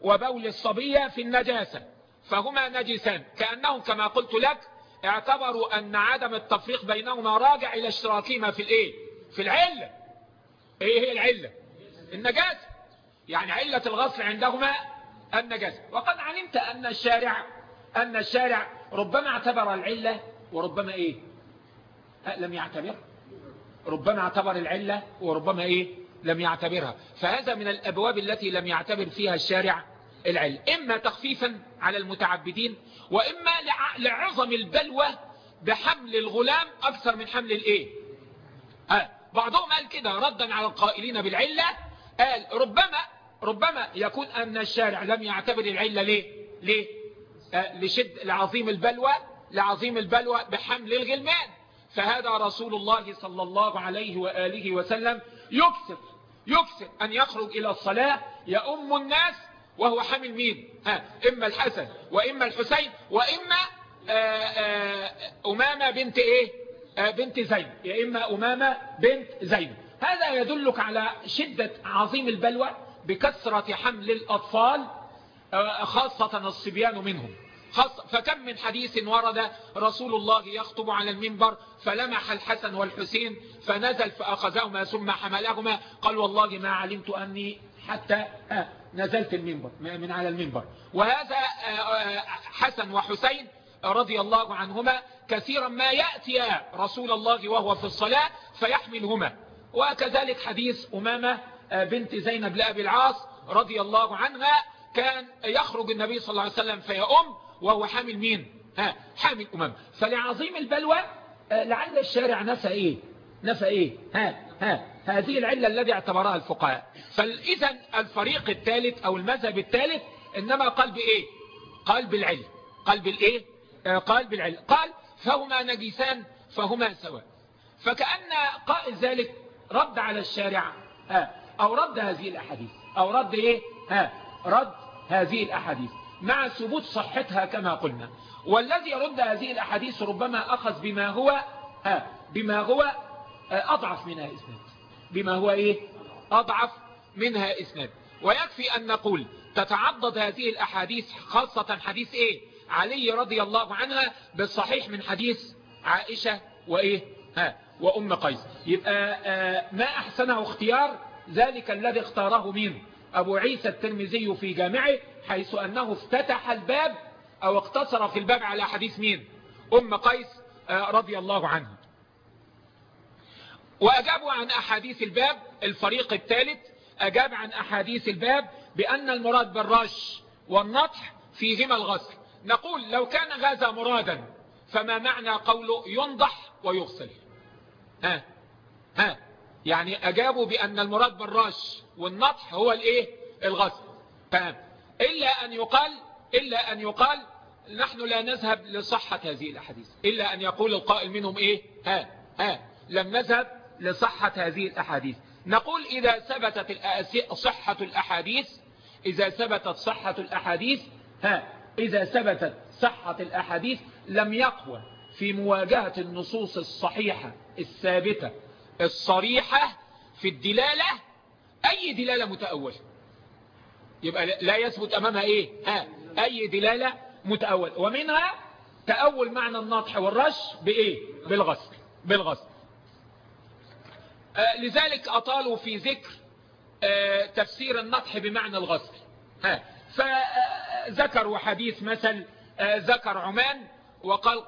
وبول الصبية في النجاسة فهما نجسان. كأنهم كما قلت لك اعتبروا أن عدم التفريق بينهما راجع إلى اشتراكهما في الإيه؟ في العلة. إيه هي العلة؟ النجاسة. يعني علة الغسل عندهما النجاسة. وقد علمت أن الشارع أن الشارع ربما اعتبر العلة وربما إيه؟ لم يعتبر. ربما اعتبر العلة وربما إيه؟ لم يعتبرها. فهذا من الأبواب التي لم يعتبر فيها الشارع العلة إما تخفيفا على المتعبدين وإما لعظم البلوى بحمل الغلام أكثر من حمل الإيه؟ آه. بعضهم قال كده ردا على القائلين بالعلة. قال ربما ربما يكون أن الشارع لم يعتبر العلة ليه؟ ليه؟ آه لشد لعظيم البلوى لعظيم البلوى بحمل الغلمان. فهذا رسول الله صلى الله عليه وآله وسلم يكسر يكسر أن يخرج إلى الصلاة يأم الناس وهو حامل مين ها إما الحسن وإما الحسين وإما آآ آآ أمامة بنت إيه؟ آه بنت زينب يا إما أمامة بنت زينب هذا يدلك على شدة عظيم البلوى بكثرة حمل الأطفال خاصة الصبيان منهم. فكم من حديث ورد رسول الله يخطب على المنبر فلمح الحسن والحسين فنزل فأخذهما ثم حملهما قال والله ما علمت أني حتى نزلت المنبر من على المنبر. وهذا حسن وحسين رضي الله عنهما كثيرا ما يأتي رسول الله وهو في الصلاة فيحملهما. وكذلك حديث أمامة بنت زينب لأبي العاص رضي الله عنها كان يخرج النبي صلى الله عليه وسلم فيأم وهو حامل مين؟ ها حامل أمام فلعظيم البلوى لعل الشارع نفى إيه؟ نفى إيه؟ ها ها هذه العلة الذي اعتبرها الفقهاء. فإذا الفريق الثالث أو المذهب الثالث إنما قال بإيه؟ قال بالعلة قال بالإيه؟ آه قال بالعلة قال فهما نجسان فهما سواء. فكأن قائل ذلك رد على الشارع ها أو رد هذه الأحاديث أو رد إيه؟ ها رد هذه الأحاديث. مع ثبوت صحتها كما قلنا. والذي يرد هذه الأحاديث ربما أخذ بما هو ها بما هو أضعف منها إسناد. بما هو إيه؟ أضعف منها إسناد. ويكفي أن نقول تتعضد هذه الأحاديث خاصة حديث إيه؟ علي رضي الله عنها بالصحيح من حديث عائشة وإيه؟ ها وأم قيس. يبقى ما أحسنه اختيار ذلك الذي اختاره مين أبو عيسى الترمذي في جامعه حيث أنه افتتح الباب أو اقتصر في الباب على حديث مين؟ أم قيس رضي الله عنها. وأجابوا عن أحاديث الباب الفريق الثالث أجاب عن أحاديث الباب بأن المراد بالرش والنطح فيهما الغسل. نقول لو كان هذا مرادا فما معنى قوله ينضح ويغسل؟ ها ها. يعني أجابوا بأن المراد بالرش والنطح هو الإيه؟ الغسل. تمام. إلا أن يقال إلا أن يقال نحن لا نذهب لصحة هذه الأحاديث. إلا أن يقول القائل منهم إيه؟ ها ها لم نذهب لصحة هذه الأحاديث. نقول إذا ثبتت صحة الأحاديث إذا ثبتت صحة الأحاديث ها إذا ثبتت صحة الأحاديث لم يقوى في مواجهة النصوص الصحيحة الثابتة الصريحة في الدلالة أي دلالة متأولة؟ يبقى لا يثبت أمامها إيه؟ ها أي دلالة متأول ومنها تأول معنى النطح والرش بإيه؟ بالغسل بالغسل. آه لذلك أطالوا في ذكر آه تفسير النطح بمعنى الغسل. ها فذكروا حديث مثل آه ذكر عمان وقال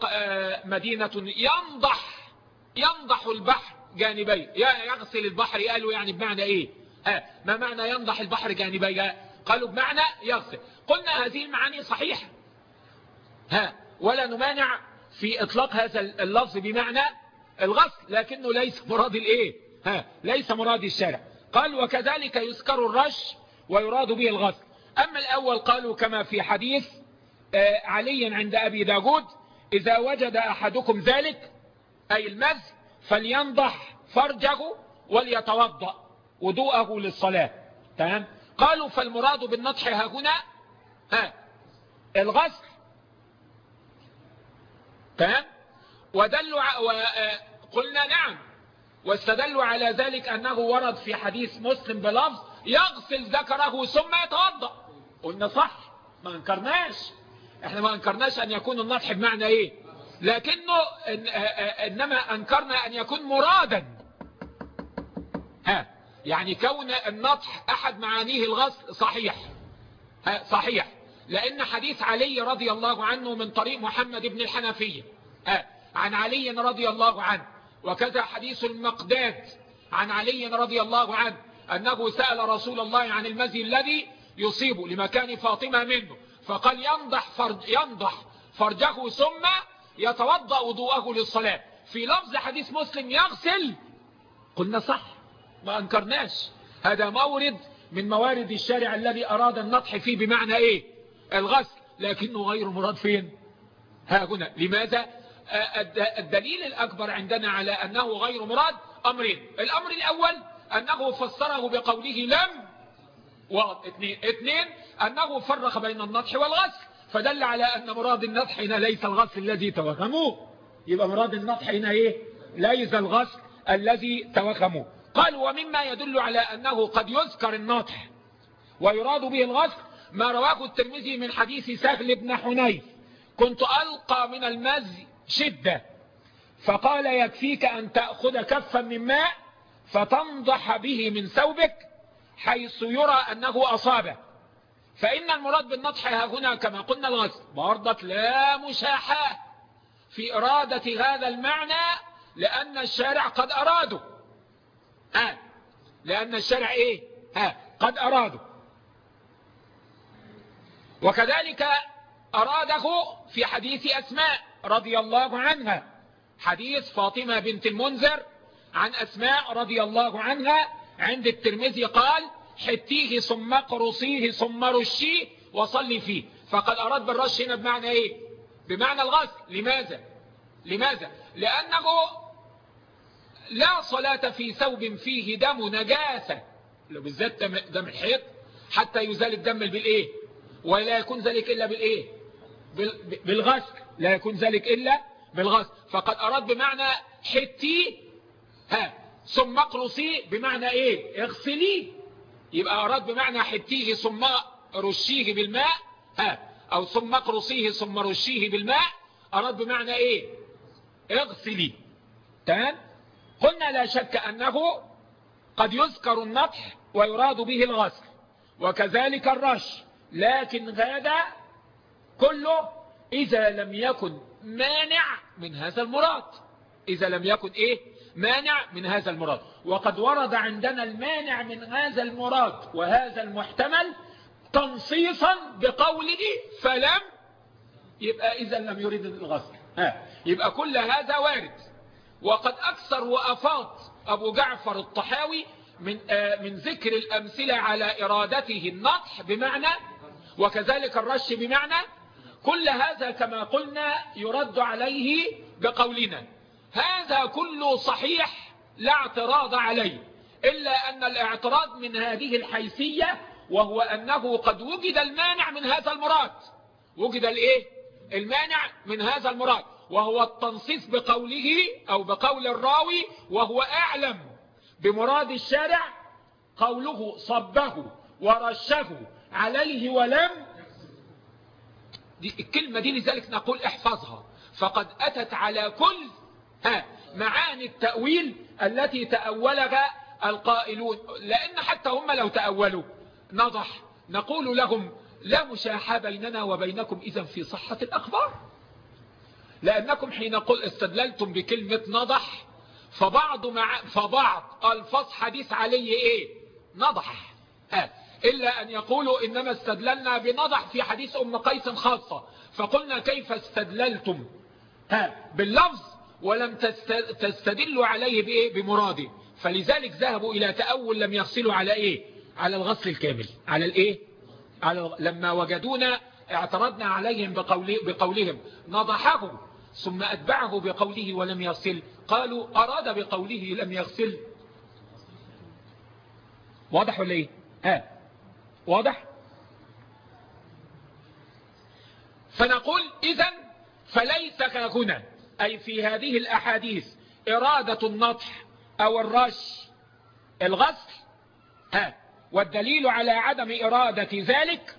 مدينة ينضح ينضح البحر جانبي. يغسل البحر. قالوا يعني بمعنى إيه؟ ها ما معنى ينضح البحر جانبي؟ قالوا بمعنى يغسل. قلنا هذه المعاني صحيحة. ها ولا نمانع في إطلاق هذا اللفظ بمعنى الغسل لكنه ليس مراد الإيه؟ ها ليس مراد الشارع. قال وكذلك يذكر الرش ويراد به الغسل. أما الأول قالوا كما في حديث علي عند أبي داود إذا وجد أحدكم ذلك أي المز فلينضح فرجه وليتوضأ وضوءه للصلاة. تمام؟ قالوا فالمراد بالنضح ها هنا؟ ها الغسل. تمام؟ ودلوا وقلنا نعم. واستدلوا على ذلك أنه ورد في حديث مسلم بلفظ يغسل ذكره ثم يتوضأ. قلنا صح ما أنكرناش. إحنا ما أنكرناش أن يكون النضح بمعنى إيه؟ لكنه إن إنما أنكرنا أن يكون مرادا. ها يعني كون النطح أحد معانيه الغسل صحيح. ها صحيح. لأن حديث علي رضي الله عنه من طريق محمد بن الحنفية ها عن علي رضي الله عنه. وكذا حديث المقداد عن علي رضي الله عنه. أنه سأل رسول الله عن المزي الذي يصيب لمكان فاطمة منه. فقال ينضح فرج ينضح فرجه ثم يتوضأ وضوءه للصلاة. في لفظ حديث مسلم يغسل. قلنا صح ما أنكرناش. هذا مورد من موارد الشارع الذي أراد النطح فيه بمعنى إيه؟ الغسل. لكنه غير مراد فين؟ ها هنا. لماذا؟ الدليل الأكبر عندنا على أنه غير مراد أمرين. الأمر الأول أنه فسره بقوله لم واثنين اثنين أنه فرق بين النطح والغسل. فدل على أن مراد النطح هنا ليس الغسل الذي توهموه. يبقى مراد النطح هنا إيه؟ ليس الغسل الذي توهموه. قال ومما يدل على أنه قد يذكر النطح ويراد به الغسل ما رواه الترمذي من حديث سهل بن حنيف. كنت ألقى من المز شدة فقال يكفيك أن تأخذ كفا من ماء فتنضح به من ثوبك حيث يرى أنه أصابه. فإن المراد بالنطح هنا كما قلنا الغسل برضك لا مشاحة في إرادة هذا المعنى لأن الشارع قد أرادوا ها لأن الشارع إيه؟ ها قد أرادوا وكذلك أراده في حديث أسماء رضي الله عنها. حديث فاطمة بنت المنذر عن أسماء رضي الله عنها عند الترمذي قال حتيه ثم اقرصيه ثم رشيه وصلي فيه. فقد أراد بالرش هنا بمعنى إيه؟ بمعنى الغسل. لماذا؟ لماذا؟ لأنه لا صلاة في ثوب فيه دم نجاسة. لو بالذات دم الحيط حتى يزال الدم بالإيه؟ ولا يكون ذلك إلا بالإيه؟ بالغسل. لا يكون ذلك إلا بالغسل. فقد أراد بمعنى حتيه ها ثم اقرصيه بمعنى إيه؟ اغسليه. يبقى أراد بمعنى حتيه ثم رشيه بالماء ها أو ثم اقرصيه ثم رشيه بالماء أراد بمعنى إيه؟ اغسلي. تمام؟ قلنا لا شك أنه قد يذكر النطح ويراد به الغسل وكذلك الرش لكن هذا كله إذا لم يكن مانع من هذا المراد. إذا لم يكن إيه؟ مانع من هذا المراد. وقد ورد عندنا المانع من هذا المراد وهذا المحتمل تنصيصا بقوله فلم يبقى إذا لم يريد الغسل. ها يبقى كل هذا وارد. وقد أكثر وأفاض أبو جعفر الطحاوي من, آه من ذكر الأمثلة على إرادته النطح بمعنى وكذلك الرش بمعنى كل هذا كما قلنا يرد عليه بقولنا. هذا كله صحيح لا اعتراض عليه إلا أن الاعتراض من هذه الحيثية وهو أنه قد وجد المانع من هذا المراد. وجد الإيه؟ المانع من هذا المراد وهو التنصيص بقوله أو بقول الراوي وهو أعلم بمراد الشارع قوله صبه ورشه عليه ولم. دي الكلمة دي لذلك نقول احفظها. فقد أتت على كل معاني التأويل التي تأولها القائلون لأن حتى هم لو تأولوا نضح نقول لهم لا مشاحة بيننا وبينكم إذا في صحة الأخبار. لأنكم حين قل استدللتم بكلمة نضح فبعض مع فبعض ألفاظ حديث عليه إيه؟ نضح. إلا أن يقولوا إنما استدللنا بنضح في حديث أم قيس خاصة فقلنا كيف استدللتم؟ ها باللفظ ولم تستدلوا عليه بإيه؟ بمراده. فلذلك ذهبوا إلى تأول لم يغسلوا على إيه؟ على الغسل الكامل. على الإيه؟ على لما وجدونا اعترضنا عليهم بقول بقولهم. نضحه ثم أتبعه بقوله ولم يغسل قالوا أراد بقوله لم يغسل. واضح ولا إيه؟ ها واضح؟ فنقول إذا فليس هنا. أي في هذه الأحاديث إرادة النطح أو الرش الغسل ها والدليل على عدم إرادة ذلك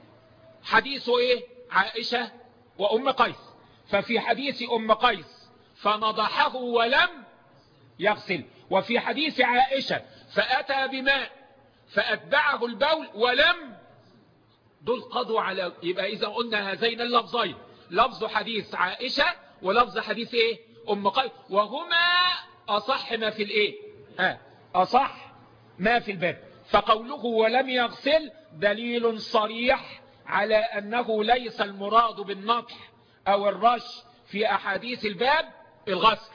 حديث إيه؟ عائشة وأم قيس. ففي حديث أم قيس فنضحه ولم يغسل. وفي حديث عائشة فأتى بماء فأتبعه البول ولم دول قضوا على يبقى إذا قلنا هذين اللفظين. لفظ حديث عائشة ولفظ حديث إيه؟ أم قيس. وهما أصح ما في الإيه؟ ها أصح ما في الباب. فقوله ولم يغسل دليل صريح على أنه ليس المراد بالنطح أو الرش في أحاديث الباب الغسل.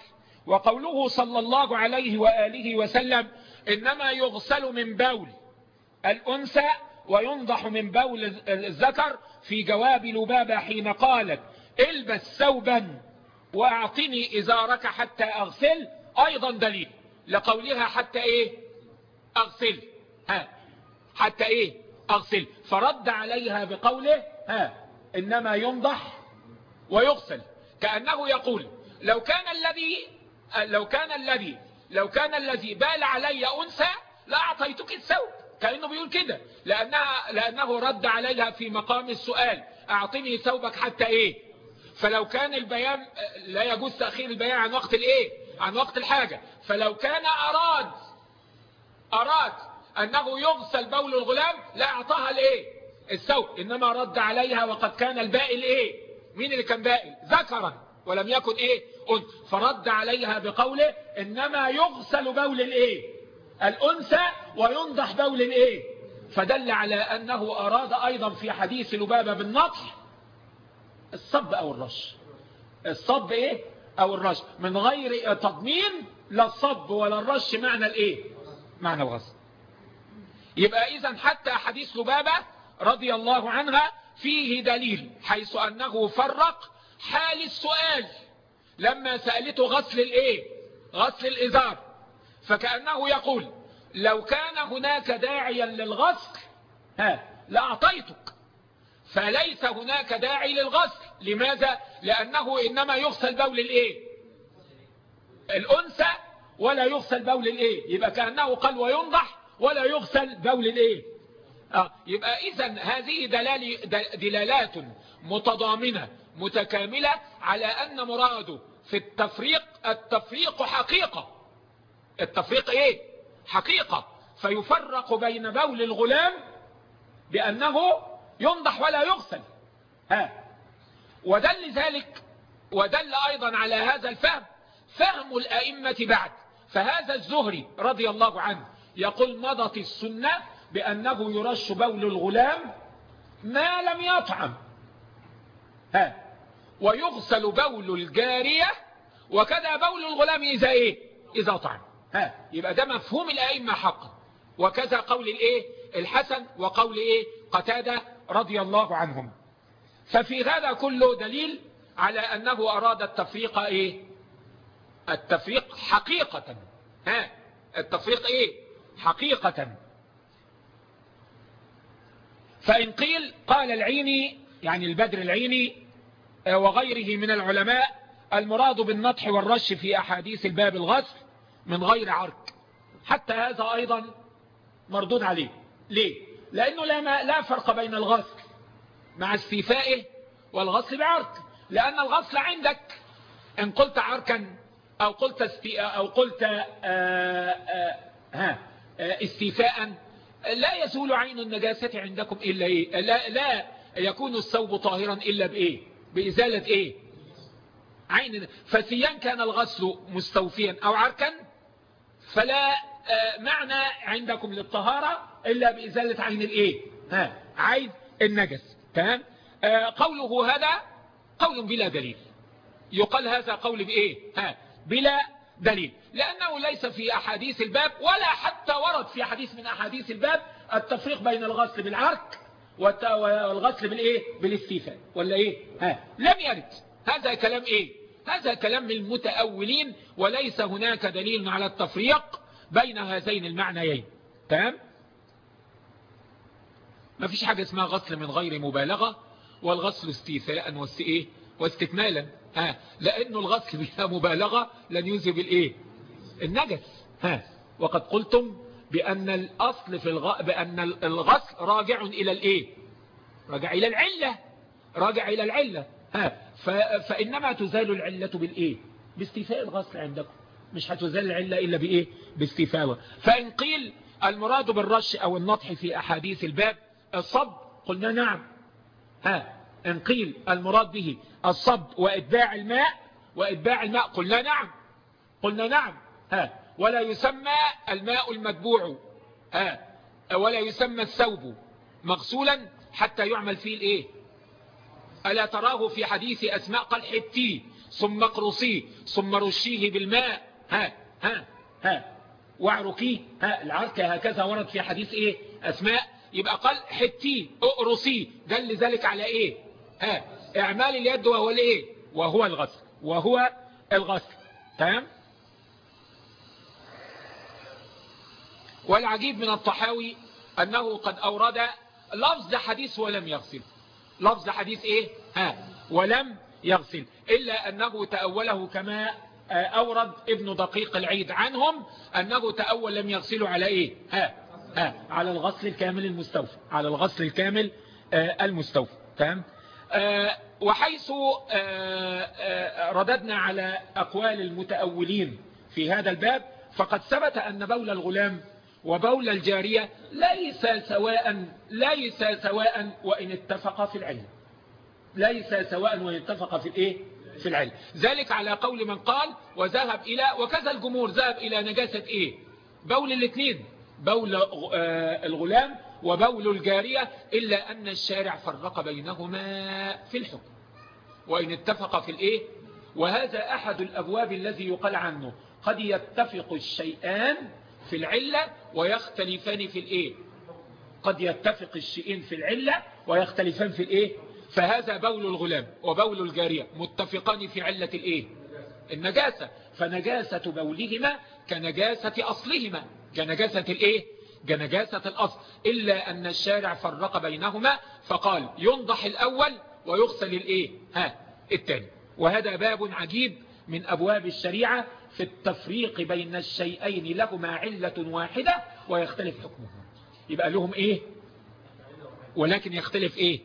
وقوله صلى الله عليه وآله وسلم إنما يغسل من بول الأنثى وينضح من بول الذكر في جواب لبابة حين قالت البس ثوبا واعطني إزارك حتى أغسل. أيضا دليل لقولها حتى إيه؟ أغسل. ها. حتى إيه؟ أغسل. فرد عليها بقوله ها إنما ينضح ويغسل. كأنه يقول لو كان الذي لو كان الذي لو كان الذي بال علي أنثى لأعطيتك الثوب. كأنه بيقول كده. لأنها لأنه رد عليها في مقام السؤال. أعطني ثوبك حتى إيه؟ فلو كان البيان لا يجوز تأخير البيان عن وقت الإيه؟ عن وقت الحاجة. فلو كان أراد أراد أنه يغسل بول الغلام لا أعطاها الإيه؟ الثوب. إنما رد عليها وقد كان البائل إيه؟ مين اللي كان بائل؟ ذكرا ولم يكن إيه؟ أنثى. فرد عليها بقوله إنما يغسل بول الإيه؟ الأنثى وينضح بول الإيه؟ فدل على أنه أراد أيضا في حديث لبابة بالنطح الصب أو الرش الصب إيه؟ أو الرش من غير تضمين لا الصب ولا الرش معنى الإيه؟ معنى الغسل. يبقى إذا حتى حديث لبابة رضي الله عنها فيه دليل حيث أنه فرق حال السؤال لما سألته غسل الإيه؟ غسل الإزار. فكأنه يقول لو كان هناك داعيا للغسل ها لأعطيتك. فليس هناك داعي للغسل. لماذا؟ لأنه إنما يغسل بول الإيه؟ الأنثى ولا يغسل بول الإيه؟ يبقى كأنه قال وينضح ولا يغسل بول الإيه؟ آه يبقى إذا هذه دلال دلالات متضامنة متكاملة على أن مراده في التفريق التفريق حقيقة. التفريق إيه؟ حقيقة. فيفرق بين بول الغلام بأنه ينضح ولا يغسل. ها. ودل ذلك ودل أيضا على هذا الفهم فهم الأئمة بعد. فهذا الزهري رضي الله عنه يقول مضت السنة بأنه يرش بول الغلام ما لم يطعم. ها. ويغسل بول الجارية وكذا بول الغلام إذا إيه؟ إذا طعم. ها. يبقى ده مفهوم الأئمة حقا. وكذا قول الإيه؟ الحسن وقول إيه؟ قتادة رضي الله عنهم. ففي هذا كله دليل على أنه أراد التفريق إيه؟ التفريق حقيقة. ها؟ التفريق إيه؟ حقيقة. فإن قيل قال العيني يعني البدر العيني آه، وغيره من العلماء المراد بالنطح والرش في أحاديث الباب الغسل من غير عرق حتى هذا أيضا مردود عليه. ليه؟ لأنه لا, لا فرق بين الغسل مع استيفائه والغسل بعرق لأن الغسل عندك. إن قلت عركا أو قلت, استي أو قلت آآ آه، آآ آه، ها استيفاء لا يزول عين النجاسة عندكم إلا إيه؟ لا, لا يكون الثوب طاهرا إلا بإيه؟ بإزالة إيه؟ عين. فسيان كان الغسل مستوفيا أو عركا فلا آه، معنى عندكم للطهارة إلا بإزالة عين الإيه؟ ها عين النجس تمام؟ آه، قوله هذا قول بلا دليل. يقال هذا قول بإيه؟ ها بلا دليل. لأنه ليس في أحاديث الباب ولا حتى ورد في حديث من أحاديث الباب التفريق بين الغسل بالعرق والغسل بالإيه؟ بالاستيفاء. ولا إيه؟ ها لم يرد. هذا كلام إيه؟ هذا كلام المتأولين وليس هناك دليل على التفريق. بين هذين المعنيين. تمام؟ ما فيش حاجة اسمها غسل من غير مبالغة والغسل استيفاء واستئيه واستكمالا. ها لأنه الغسل بها مبالغة لن يذهب الايه النجس. ها وقد قلتم بأن الأصل في الغ... بأن الغسل راجع إلى الإيه؟ راجع إلى العلة. راجع إلى العلة. ها ف... فإنما تزال العلة بالإيه؟ باستيفاء الغسل عندكم. مش هتزال العلة إلا بإيه؟ باستيفاء فإن قيل المراد بالرش أو النطح في أحاديث الباب الصب قلنا نعم. ها إن قيل المراد به الصب وإتباع الماء وإتباع الماء قلنا نعم. قلنا نعم. ها ولا يسمى الماء المتبوع. ها ولا يسمى الثوب مغسولا حتى يعمل فيه الإيه؟ ألا تراه في حديث أسماء قال حتيه ثم اقرصيه ثم رشيه بالماء ها ها ها واعركيه ها العركة هكذا ورد في حديث إيه؟ أسماء. يبقى قال حتيه اقرصيه دل ذلك على إيه؟ ها إعمال اليد وهو الإيه؟ وهو الغسل وهو الغسل. تمام؟ والعجيب من الطحاوي أنه قد أورد لفظ حديث ولم يغسل. لفظ حديث إيه؟ ها ولم يغسل إلا أنه تأوله كما آه، أورد ابن دقيق العيد عنهم أنه تأول لم يغسلوا على إيه؟ ها ها على الغسل الكامل المستوفى على الغسل الكامل آه، المستوفى تمام؟ آه، وحيث رددنا على أقوال المتأولين في هذا الباب فقد ثبت أن بول الغلام وبول الجارية ليس سواء ليس سواء وإن اتفق في العلم. ليس سواء وإن اتفق في الإيه؟ في العلم. ذلك على قول من قال وذهب إلى وكذا الجمهور ذهب إلى نجاسة إيه؟ بول الاثنين بول آه، الغلام وبول الجارية إلا أن الشارع فرق بينهما في الحكم. وإن اتفق في الإيه؟ وهذا أحد الأبواب الذي يقال عنه. قد يتفق الشيئان في العلة ويختلفان في الإيه؟ قد يتفق الشيئين في العلة ويختلفان في الإيه؟ فهذا بول الغلام وبول الجارية متفقان في علة الإيه؟ النجاسة. فنجاسة بولهما كنجاسة أصلهما. كنجاسة الإيه؟ كنجاسة الأصل. إلا أن الشارع فرق بينهما فقال ينضح الأول ويغسل الإيه؟ ها الثاني وهذا باب عجيب من أبواب الشريعة في التفريق بين الشيئين لهما علة واحدة ويختلف حكمهما يبقى لهم إيه؟ ولكن يختلف إيه؟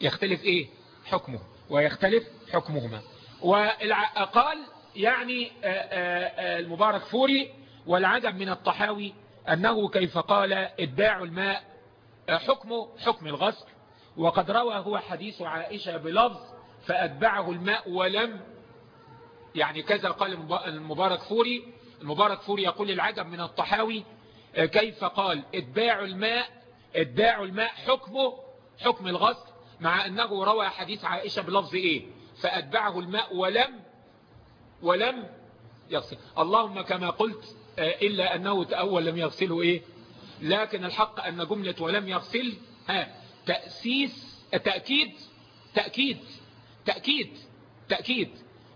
يختلف إيه؟ حكمه ويختلف حكمهما. وقال يعني آه، آه، آه، المبارك فوري والعجب من الطحاوي أنه كيف قال إتباع الماء حكمه حكم الغسل. وقد روى هو حديث عائشة بلفظ فأتبعه الماء ولم يعني كذا قال المبارك فوري. المبارك فوري يقول العجب من الطحاوي كيف قال إتباع الماء؟ إتباع الماء حكمه حكم الغسل. مع أنه روى حديث عائشة بلفظ إيه؟ فأتبعه الماء ولم ولم يغسل. اللهم كما قلت إلا أنه تأول لم يغسله إيه؟ لكن الحق أن جملة ولم يغسل ها تأسيس تأكيد تأكيد تأكيد تأكيد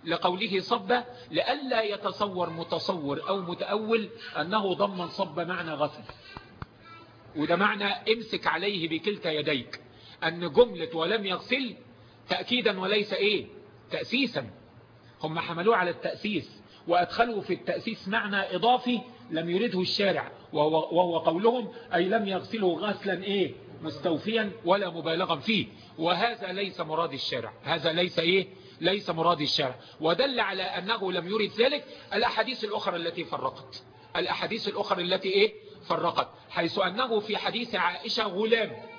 لقوله صب لألا يتصور متصور أو متأول أنه ضمن صب معنى غسل. وده معنى امسك عليه بكلتا يديك. أن جملة ولم يغسل تأكيدا وليس إيه؟ تأسيسا. هم حملوه على التأسيس وأدخلوا في التأسيس معنى إضافي لم يرده الشارع. وهو, وهو قولهم أي لم يغسله غسلا إيه؟ مستوفيا ولا مبالغا فيه. وهذا ليس مراد الشارع. هذا ليس إيه؟ ليس مراد الشارع. ودل على أنه لم يرد ذلك الأحاديث الأخرى التي فرقت. الأحاديث الأخرى التي إيه؟ فرقت. حيث أنه في حديث عائشة غلام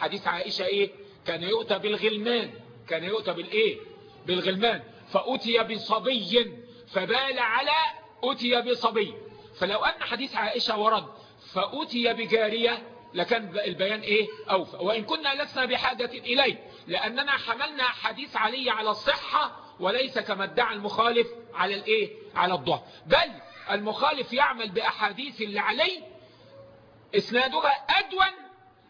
حديث عائشة إيه؟ كان يؤتى بالغلمان. كان يؤتى بالإيه؟ بالغلمان. فأتي بصبي فبال على أتي بصبي. فلو أن حديث عائشة ورد فأتي بجارية لكان البيان إيه؟ أوفى. وإن كنا لسنا بحاجة إليه لأننا حملنا حديث علي على الصحة وليس كما ادعى المخالف على الإيه؟ على الضعف. بل المخالف يعمل بأحاديث اللي عليه إسنادها أدون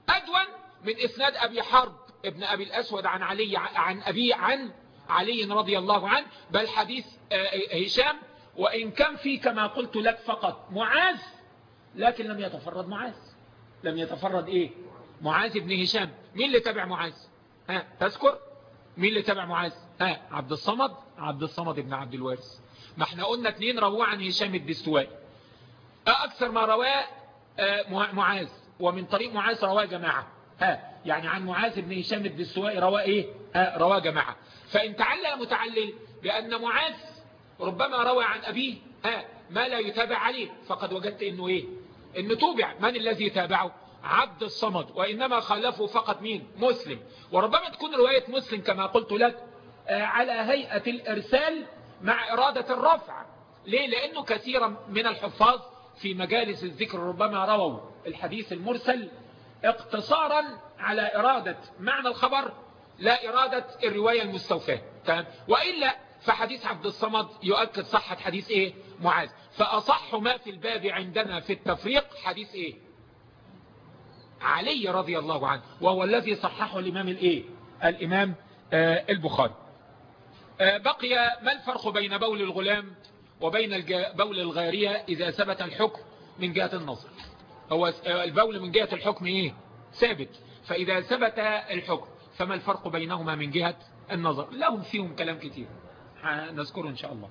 أدون من إسناد أبي حرب ابن أبي الأسود عن علي عن أبي عن علي رضي الله عنه بل حديث هشام وإن كان في كما قلت لك فقط. معاذ! لكن لم يتفرد معاذ. لم يتفرد إيه؟ معاذ بن هشام. مين اللي تبع معاذ؟ ها تذكر؟ مين اللي تبع معاذ؟ ها عبد الصمد؟ عبد الصمد بن عبد الوارث. ما إحنا قلنا اثنين رواه عن هشام الدستوائي. أكثر ما رواه معاذ. ومن طريق معاذ رواه جماعة. ها يعني عن معاذ بن هشام الدستوائي رواه إيه؟ ها رواه جماعة. فإن تعلل متعلل بأن معاذ ربما روى عن أبيه ها ما لا يتابع عليه. فقد وجدت إنه إيه؟ إنه توبع. من الذي تابعه عبد الصمد. وإنما خالفه فقط مين؟ مسلم. وربما تكون رواية مسلم كما قلت لك على هيئة الإرسال مع إرادة الرفع. ليه؟ لأنه كثيرا من الحفاظ في مجالس الذكر ربما رووا الحديث المرسل اقتصارا على إرادة معنى الخبر لا إرادة الرواية المستوفاة. تمام؟ وإلا فحديث عبد الصمد يؤكد صحة حديث إيه؟ معاذ. فأصح ما في الباب عندنا في التفريق حديث إيه؟ علي رضي الله عنه وهو الذي صححه الإمام الإيه؟ الإمام آه البخاري. آه بقي ما الفرق بين بول الغلام وبين بول الغارية إذا ثبت الحكم من جهة النظر؟ هو البول من جهة الحكم إيه؟ ثابت. فإذا ثبت الحكم فما الفرق بينهما من جهة النظر؟ لهم فيهم كلام كتير. نذكره إن شاء الله.